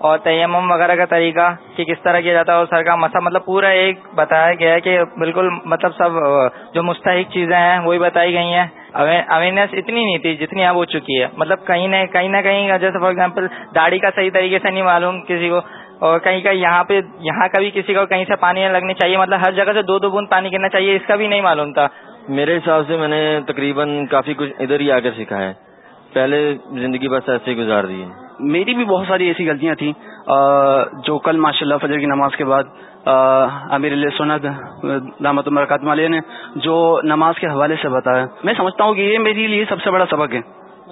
اور تیمم وغیرہ کا طریقہ کہ کس طرح کیا جاتا ہے اور سر کا مسئلہ مطلب پورا ایک بتایا گیا ہے کہ بالکل مطلب سب جو مستحق چیزیں ہیں وہی بتائی گئی ہیں۔ اویئرنیس اتنی نہیں تھی جتنی اب ہو چکی ہے۔ مطلب کہیں نہ کہیں نہ کہیں جیسے فار ایگزامپل داڑھی کا صحیح طریقے سے نہیں معلوم کسی کو۔ اور کہیں کا یہاں پہ یہاں کا بھی کسی کو کہیں سے پانی نہیں لگنی چاہیے۔ مطلب ہر جگہ سے دو دو بوند پانی گرنا چاہیے، اس کا بھی نہیں معلوم تھا۔ میرے حساب سے میں نے تقریباً کافی کچھ ادھر ہی آ کر سیکھا ہے۔ پہلے زندگی بس ایسے ہی گزار دی ہے میری بھی بہت ساری ایسی غلطیاں تھیں جو کل ماشاء اللہ فجر کی نماز کے بعد امیر علیہ سنت، دامت مرکات مالیہ نے جو نماز کے حوالے سے بتایا۔ میں سمجھتا ہوں کہ یہ میرے لیے سب سے بڑا سبق ہے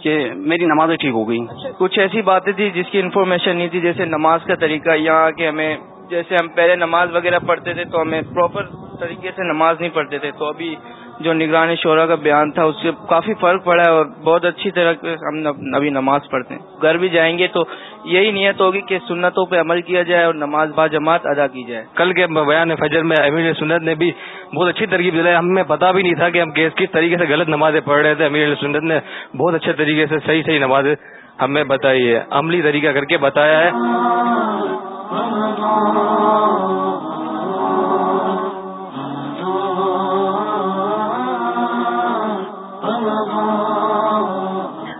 کہ میری نمازیں ٹھیک ہو گئی کچھ ایسی باتیں تھی جس کی انفارمیشن نہیں تھی، جیسے نماز کا طریقہ یہاں کہ ہمیں جیسے ہم پہلے نماز وغیرہ پڑھتے تھے تو ہمیں پراپر طریقے سے نماز نہیں پڑھتے تھے۔ تو ابھی جو نگرانی شعرا کا بیان تھا، اس سے کافی فرق پڑا ہے اور بہت اچھی طرح ہم ابھی نماز پڑھتے ہیں۔ گھر بھی جائیں گے تو یہی نیت ہوگی کہ سنتوں پہ عمل کیا جائے اور نماز با جماعت ادا کی جائے۔ کل کے بیان فجر میں امیر سنت نے بھی بہت اچھی ترکیب دلائی ہمیں پتا بھی نہیں تھا کہ ہم کس طریقے سے غلط نمازیں پڑھ رہے تھے۔ امیر سنت نے بہت اچھے طریقے سے صحیح صحیح نمازیں ہمیں بتائی ہے۔ عملی طریقہ کر کے بتایا ہے۔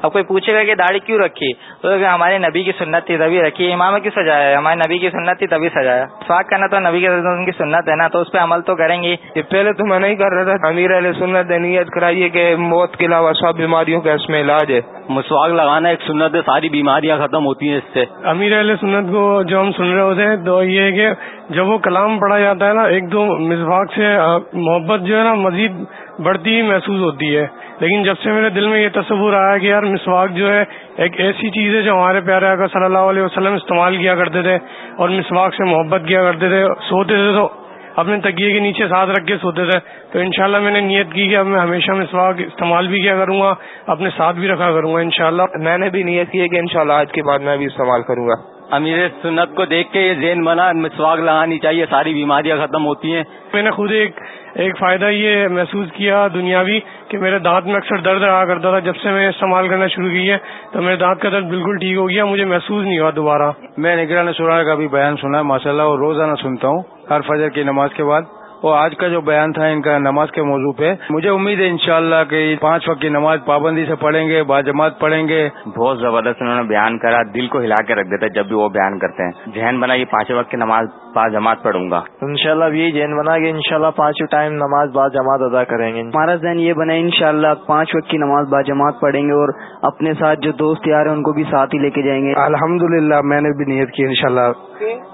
اب کوئی پوچھے گا کہ داڑھی کیوں رکھی؟ تو ہمارے نبی کی سنت تھی تبھی رکھی امام کیوں سجایا ہمارے نبی کی سنت تھی تبھی سجایا سواگ کرنا تو نبی کی سنت ہے نا تو اس پہ عمل تو کریں گے۔ پہلے تو میں نہیں کر رہا تھا امیر علیہ سنت نیت کرائیے کہ موت کے علاوہ سب بیماریوں کا اس میں علاج ہے۔ مسواگ لگانا ایک سنت ہے ساری بیماریاں ختم ہوتی ہیں اس سے۔ امیر علیہ سنت کو جو ہم سن رہے ہوتے ہیں تو یہ ہے کہ جب وہ کلام پڑھا جاتا ہے نا ایک دو مسواق سے محبت جو ہے نا مزید بڑھتی ہی محسوس ہوتی ہے۔ لیکن جب سے میرے دل میں یہ تصور آیا کہ یار مسواک جو ہے ایک ایسی چیز ہے جو ہمارے پیارے آقا صلی اللہ علیہ وسلم استعمال کیا کرتے تھے اور مسواک سے محبت کیا کرتے تھے سوتے تھے تو اپنے تکیے کے نیچے ساتھ رکھ کے سوتے تھے۔ تو انشاءاللہ میں نے نیت کی کہ اب میں ہمیشہ مسواک استعمال بھی کیا کروں گا اپنے ساتھ بھی رکھا کروں گا انشاءاللہ۔ میں نے بھی نیت کی ہے کہ انشاءاللہ آج کے بعد میں بھی استعمال کروں گا۔ امیر سنت کو دیکھ کے یہ ذہن بنا مسواک لگانی چاہیے ساری بیماریاں ختم ہوتی ہیں۔ میں نے خود ایک ایک فائدہ یہ محسوس کیا دنیاوی کہ میرے دانت میں اکثر درد رہا کرتا تھا، جب سے میں استعمال کرنا شروع کی ہے، تو میرے دانت کا درد بالکل ٹھیک ہو گیا، مجھے محسوس نہیں ہوا دوبارہ۔ میں نگران سورا کا بھی بیان سنا ہے ماشاء اللہ اور روزانہ سنتا ہوں، ہر فجر کی نماز کے بعد۔ اور آج کا جو بیان تھا ان کا نماز کے موضوع پہ مجھے امید ہے انشاءاللہ کہ پانچ وقت کی نماز پابندی سے پڑھیں گے باجماعت پڑھیں گے۔ بہت زبردست انہوں نے بیان کرا دل کو ہلا کے رکھ دیتا ہے جب بھی وہ بیان کرتے ہیں۔ ذہن بنا یہ پانچ وقت کی نماز با جماعت پڑھوں گا۔ انشاءاللہ اب یہی ذہن بنا کہ انشاءاللہ پانچوں ٹائم نماز با جماعت ادا کریں گے۔ ہمارا ذہن یہ بنا انشاءاللہ پانچ وقت کی نماز با جماعت پڑھیں گے اور اپنے ساتھ جو دوست یار ہیں ان کو بھی ساتھ ہی لے کے جائیں گے۔ الحمدللہ میں نے بھی نیت کی انشاءاللہ۔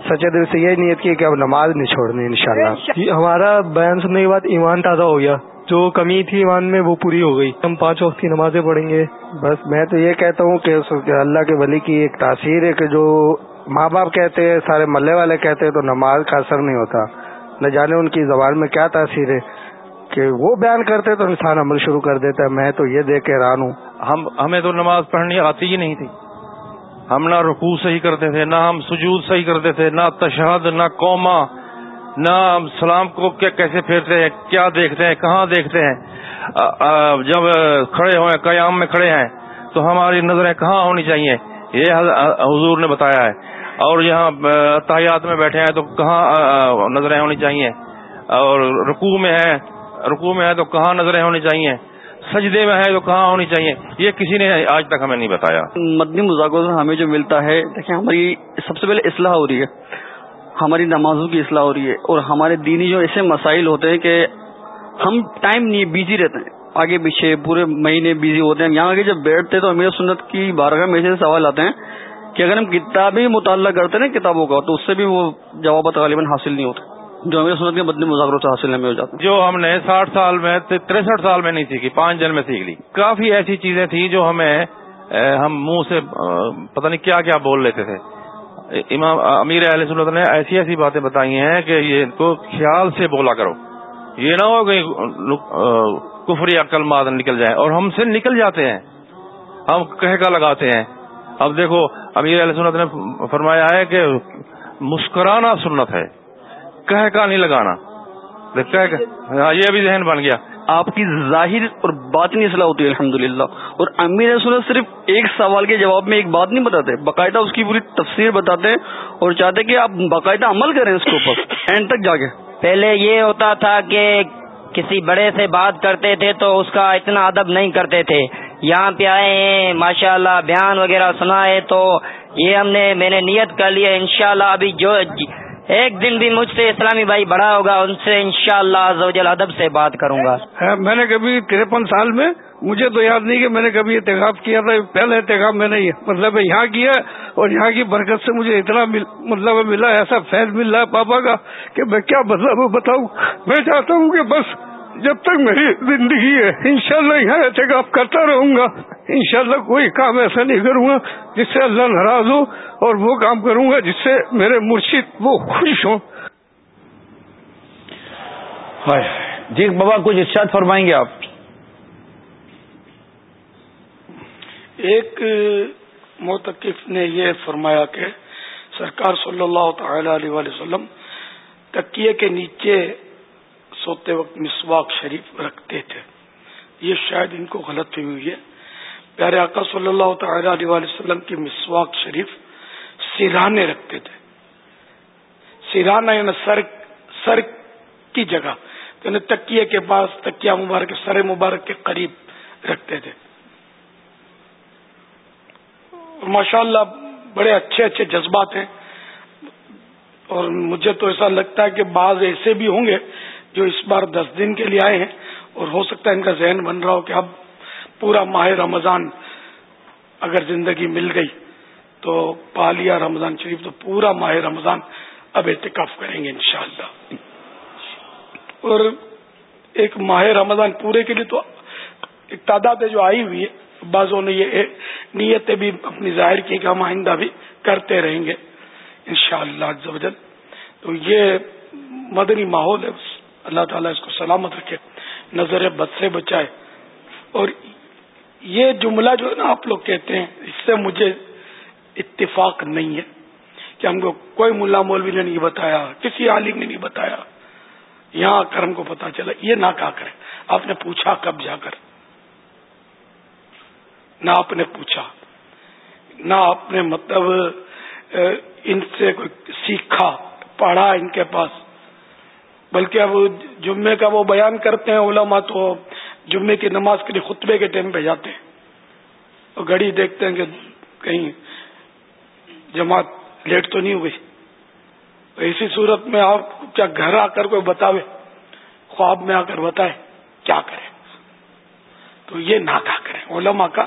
سچے دل سے یہ نیت کی کہ اب نماز نہیں چھوڑنی انشاءاللہ۔ یہ ہمارا بیان سننے کے بعد ایمان تازہ ہو گیا۔ جو کمی تھی ایمان میں وہ پوری ہو گئی۔ ہم پانچ وقت کی نمازیں پڑھیں گے۔ بس میں تو یہ کہتا ہوں کہ اللہ کے ولی کی ایک تاثیر ہے کہ جو ماں باپ کہتے ہیں، سارے ملے والے کہتے ہیں تو نماز کا اثر نہیں ہوتا۔ نہ جانے ان کی زبان میں کیا تاثیر ہے کہ وہ بیان کرتے تو انسان عمل شروع کر دیتا ہے۔ میں تو یہ دیکھ کے حیران ہوں۔ ہم، ہمیں تو نماز پڑھنی آتی ہی نہیں تھی۔ ہم نہ رکوع صحیح کرتے تھے، نہ ہم سجود صحیح کرتے تھے، نہ تشہد، نہ قوما نہ سلام کو کیا کیسے پھیرتے ہیں؟ کیا دیکھتے ہیں؟ کہاں دیکھتے ہیں؟ جب کھڑے ہوئے قیام میں کھڑے ہیں، تو ہماری نظریں کہاں ہونی چاہیے؟ یہ حضور نے بتایا ہے۔ اور یہاں تحیات میں بیٹھے ہیں تو کہاں نظریں ہونی چاہیے؟ اور رکوع میں ہے رکوع میں ہے تو کہاں نظریں ہونی چاہیے؟ سجدے میں ہے تو کہاں ہونی چاہیے؟ یہ کسی نے آج تک ہمیں نہیں بتایا۔ مدنی مذاکروں سے ہمیں جو ملتا ہے، دیکھیں ہماری سب سے پہلے اصلاح ہو رہی ہے۔ ہماری نمازوں کی اصلاح ہو رہی ہے اور ہمارے دینی جو ایسے مسائل ہوتے ہیں کہ ہم ٹائم نہیں بیزی رہتے ہیں۔ آگے پیچھے پورے مہینے بیزی ہوتے ہیں۔ یہاں آگے جب بیٹھتے تو امیر سنت کی بارگاہ میں سے سوال آتے ہیں کہ اگر ہم کتابی مطالعہ کرتے ہیں کتابوں کا، تو اس سے بھی وہ جوابات غالباً حاصل نہیں ہوتے۔ جو ہمیں سنت کے بدنی مذاکروں سے حاصل ہمیں ہو جاتا جو ہم نے ساٹھ سال میں، تریسٹھ سال میں نہیں سیکھی، پانچ دن میں سیکھ لی۔ کافی ایسی چیزیں تھیں جو ہمیں ہم منہ سے پتہ نہیں کیا کیا بول لیتے تھے۔ امام امیر اہل سنت نے ایسی ایسی باتیں بتائی ہیں کہ یہ ان کو خیال سے بولا کرو۔ یہ نہ ہو کہ کفری عقل ماد نکل جائے اور ہم سے نکل جاتے ہیں۔ ہم کہہ کا لگاتے ہیں۔ اب دیکھو، امیر علیہ سنت نے فرمایا ہے کہ مسکرانا سنت ہے۔ کہہ کا نہیں لگانا۔ ہاں، یہ بھی ذہن بن گیا۔ آپ کی ظاہر اور باطنی اصلاح ہوتی ہے الحمد للہ اور امیر سنت صرف ایک سوال کے جواب میں ایک بات نہیں بتاتے، باقاعدہ اس کی پوری تفسیر بتاتے ہیں اور چاہتے کہ آپ باقاعدہ عمل کریں اس کے اوپر۔ اینڈ تک جا کے۔ پہلے یہ ہوتا تھا کہ کسی بڑے سے بات کرتے تھے تو اس کا اتنا ادب نہیں کرتے تھے۔ یہاں پہ آئے ہیں ماشاء اللہ بیان وغیرہ سنا ہے تو یہ ہم نے، میں نے نیت کر لیا انشاءاللہ ابھی جو ایک دن بھی مجھ سے اسلامی بھائی بڑا ہوگا، ان سے انشاءاللہ شاء اللہ ادب سے بات کروں گا۔ ہاں، میں نے کبھی ترپن سال میں، مجھے تو یاد نہیں کہ میں نے کبھی احتکاب کیا تھا، پہلا احتکاب میں نے مطلب یہاں کیا، اور یہاں کی برکت سے مجھے اتنا مطلب ملا، ایسا فیض مل رہا ہے پاپا کا کہ میں کیا مطلب بتاؤں؟ میں چاہتا ہوں کہ بس جب تک میری زندگی ہے انشاءاللہ یہاں احتکاب کرتا رہوں گا۔ انشاءاللہ کوئی کام ایسا نہیں کروں گا جس سے اللہ ناراض ہو اور وہ کام کروں گا جس سے میرے مرشد وہ خوش ہوں۔ جی بابا کچھ ارشاد فرمائیں گے آپ؟ ایک موتقف نے یہ فرمایا کہ سرکار صلی اللہ تعالی علیہ وسلم تکیے کے نیچے سوتے وقت مسواک شریف رکھتے تھے۔ یہ شاید ان کو غلط ہوئی ہے۔ پیارے آقا صلی اللہ تعالی علیہ وسلم کی مسواک شریف سیرانے رکھتے تھے۔ سیرانہ یعنی سر سر کی جگہ یعنی تکیے کے پاس تکیا مبارک، سر مبارک کے قریب رکھتے تھے۔ ماشاء اللہ بڑے اچھے اچھے جذبات ہیں۔ اور مجھے تو ایسا لگتا ہے کہ بعض ایسے بھی ہوں گے جو اس بار دس دن کے لیے آئے ہیں، اور ہو سکتا ہے ان کا ذہن بن رہا ہو کہ اب پورا ماہ رمضان اگر زندگی مل گئی تو پا لیا رمضان شریف، تو پورا ماہ رمضان اب احتکاف کریں گے انشاءاللہ۔ اور ایک ماہ رمضان پورے کے لیے تو ایک تعداد ہے جو آئی ہوئی ہے۔ بعضوں نے یہ نیتیں بھی اپنی ظاہر کی کہ ہم آئندہ بھی کرتے رہیں گے انشاءاللہ شاء اللہ تو یہ مدنی ماحول ہے اللہ تعالیٰ اس کو سلامت رکھے، نظر بد سے بچائے۔ اور یہ جملہ جو ہے نا آپ لوگ کہتے ہیں، اس سے مجھے اتفاق نہیں ہے کہ ہم کو کوئی ملا مولوی نے نہیں بتایا، کسی عالم نے نہیں بتایا۔ یہاں کر ہم کو پتا چلا، یہ نہ کہا کرے آپ نے پوچھا کب جا کر؟ نہ آپ نے پوچھا، نہ آپ نے مطلب ان سے کوئی سیکھا، پڑھا ان کے پاس۔ بلکہ اب جمعے کا وہ بیان کرتے ہیں علماء تو جمعے کی نماز کے لیے خطبے کے ٹائم پہ جاتے ہیں۔ اور گھڑی دیکھتے ہیں کہ کہیں جماعت لیٹ تو نہیں ہوئی۔ اسی صورت میں آپ کیا گھر آ کر کوئی بتاوے؟ خواب میں آ کر بتائے کیا کرے تو یہ نہ کیا کریں۔ علماء کا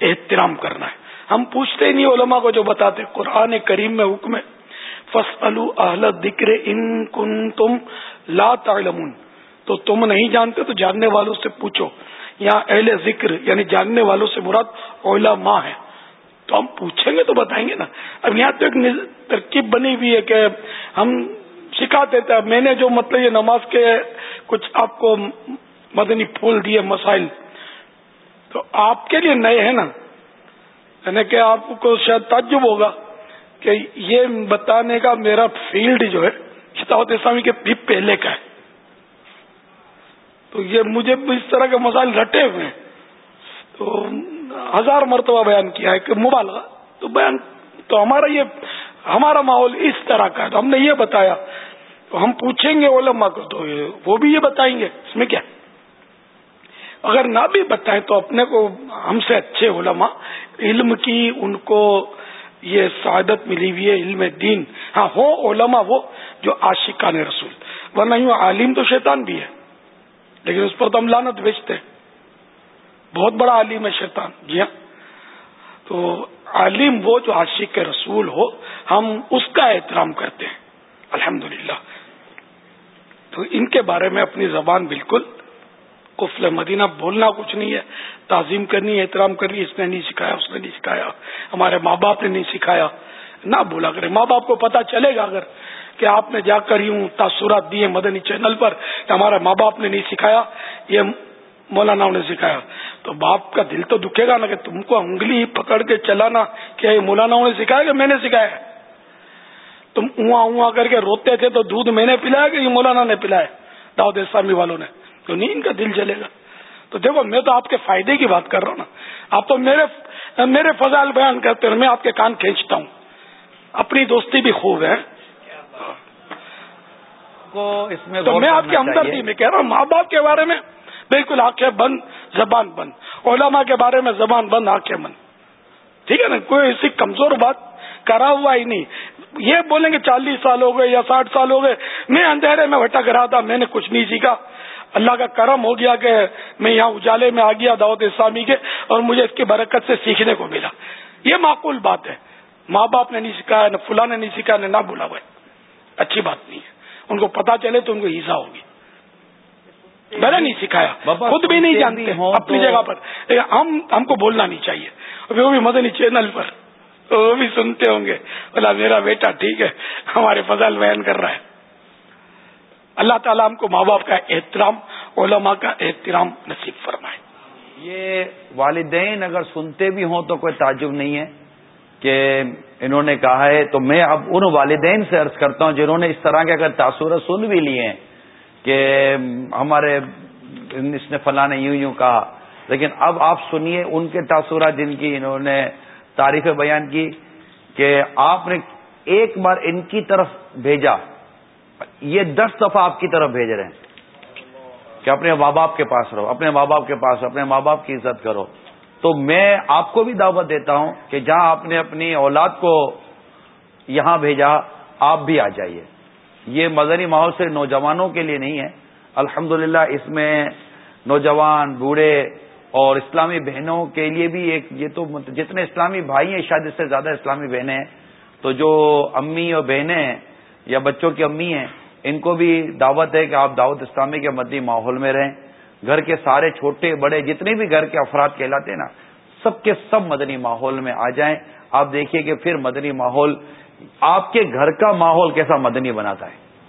احترام کرنا ہے۔ ہم پوچھتے ہی نہیں علماء کو جو بتاتے، قرآن کریم میں حکم ہے۔ فص اہل دکر ان کن تم لا تعلمون۔ تو تم نہیں جانتے تو جاننے والوں سے پوچھو۔ یہاں اہل ذکر یعنی جاننے والوں سے مراد علماء ہے۔ تو ہم پوچھیں گے تو بتائیں گے نا۔ اب یہاں تو ایک ترکیب بنی ہوئی ہے کہ ہم سکھاتے تھے میں نے جو مطلب یہ نماز کے کچھ آپ کو مدنی پھول دیے مسائل۔ تو آپ کے لیے نئے ہیں نا۔ یعنی کہ آپ کو شاید تعجب ہوگا۔ کہ یہ بتانے کا میرا فیلڈ جو ہے شتاوت اسلامی کے بھی پہلے کا ہے۔ تو یہ مجھے اس طرح کے مسائل رٹے ہوئے ہیں۔ تو ہزار مرتبہ بیان کیا ہے کہ مبالغہ، تو بیان، تو ہمارا یہ، ہمارا ماحول اس طرح کا ہے۔ تو ہم نے یہ بتایا۔ تو ہم پوچھیں گے علماء کو، تو وہ بھی یہ بتائیں گے۔ اس میں کیا؟ اگر نہ بھی بتائیں تو اپنے کو ہم سے اچھے علماء، علم کی ان کو یہ سعادت ملی ہوئی ہے، علم دین۔ ہاں ہو علماء وہ جو عاشقان رسول۔ ورنہ یوں عالم تو شیطان بھی ہے۔ لیکن اس پر تو ہم لانت بیچتے ہیں۔ بہت بڑا عالم ہے شیطان۔ جی ہاں۔ تو عالم وہ جو عاشق رسول ہو، ہم اس کا احترام کرتے ہیں۔ الحمدللہ۔ تو ان کے بارے میں اپنی زبان بالکل کفل مدینہ بولنا کچھ نہیں ہے، تعظیم کرنی ہے، احترام کرنی اس نے نہیں سکھایا، اس نے نہیں سکھایا، ہمارے ماں باپ نے نہیں سکھایا۔ نہ بولا کرے، ماں باپ کو پتا چلے گا اگر کہ آپ نے جا کر یوں تاثرات دیے مدنی چینل پر کہ ہمارے ماں باپ نے نہیں سکھایا، یہ مولانا نے سکھایا۔ تو باپ کا دل تو دکھے گا نا کہ تم کو انگلی پکڑ کے چلانا کیا یہ مولانا نے سکھایا کہ میں نے سکھایا؟ تم اواں اواں کر کے روتے تھے تو دودھ میں نے پلایا کہ یہ مولانا نے پلایا؟ داؤد اسلامی والوں نے۔ تو نہیں؟ ان کا دل جلے گا۔ تو دیکھو میں تو آپ کے فائدے کی بات کر رہا ہوں نا۔ آپ تو میرے میرے فضائل بیان کرتے ہیں میں آپ کے کان کھینچتا ہوں۔ اپنی دوستی بھی خوب ہے۔ تو میں آپ کی ہمدردی میں کہہ رہا ہوں ماں باپ کے بارے میں بالکل آنکھیں بند زبان بند۔ علماء کے بارے میں زبان بند آنکھیں بند۔ ٹھیک ہے نا؟ کوئی ایسی کمزور بات کرا ہوا ہی نہیں۔ یہ بولیں گے چالیس سال ہو گئے یا ساٹھ سال ہو گئے میں اندھیرے میں بھٹک رہا تھا میں نے کچھ نہیں سیکھا۔ اللہ کا کرم ہو گیا کہ میں یہاں اجالے میں آ گیا دعوت اسلامی کے اور مجھے اس کی برکت سے سیکھنے کو ملا۔ یہ معقول بات ہے۔ ماں باپ نے نہیں سکھایا نہ فلاں نے نہیں سکھایا نہ بولا ہوا اچھی بات نہیں ہے۔ ان کو پتا چلے تو ان کو ایزا ہوگی۔ میں نے نہیں سکھایا۔ خود بھی نہیں جانتے اپنی جگہ پر۔ ہم ہم کو بولنا نہیں چاہیے۔ وہ بھی مدنی چینل پر۔ وہ بھی سنتے ہوں گے۔ بولا میرا بیٹا ٹھیک ہے۔ ہمارے فضل بیان کر رہا ہے۔ اللہ تعالیٰ ہم کو ماں باپ کا احترام، علماء کا احترام نصیب فرمائے۔ یہ والدین اگر سنتے بھی ہوں تو کوئی تعجب نہیں ہے کہ انہوں نے کہا ہے۔ تو میں اب ان والدین سے عرض کرتا ہوں جنہوں نے اس طرح کے اگر تاثر سن بھی لیے ہیں کہ ہمارے اس نے فلاں نے یوں یوں کہا۔ لیکن اب آپ سنیے ان کے تاثرات جن کی انہوں نے تاریخ بیان کی کہ آپ نے ایک بار ان کی طرف بھیجا۔ یہ دس دفعہ آپ کی طرف بھیج رہے ہیں کہ اپنے ماں باپ کے پاس رہو، اپنے ماں باپ کے پاس اپنے ماں باپ کی عزت کرو۔ تو میں آپ کو بھی دعوت دیتا ہوں کہ جہاں آپ نے اپنی اولاد کو یہاں بھیجا، آپ بھی آ جائیے۔ یہ مدنی ماحول سے نوجوانوں کے لیے نہیں ہے۔ الحمد اس میں نوجوان، بوڑھے اور اسلامی بہنوں کے لیے بھی ایک، یہ تو جتنے اسلامی بھائی ہیں، شاید اس سے زیادہ اسلامی بہنیں ہیں۔ تو جو امی اور بہنیں ہیں یا بچوں کی امی ہیں، ان کو بھی دعوت ہے کہ آپ دعوت اسلامی کے مدنی ماحول میں رہیں۔ گھر کے سارے چھوٹے، بڑے، جتنے بھی گھر کے افراد کہلاتے ہیں نا، سب کے سب مدنی ماحول میں آ جائیں۔ آپ دیکھیے کہ پھر مدنی ماحول آپ کے گھر کا ماحول کیسا مدنی بناتا ہے۔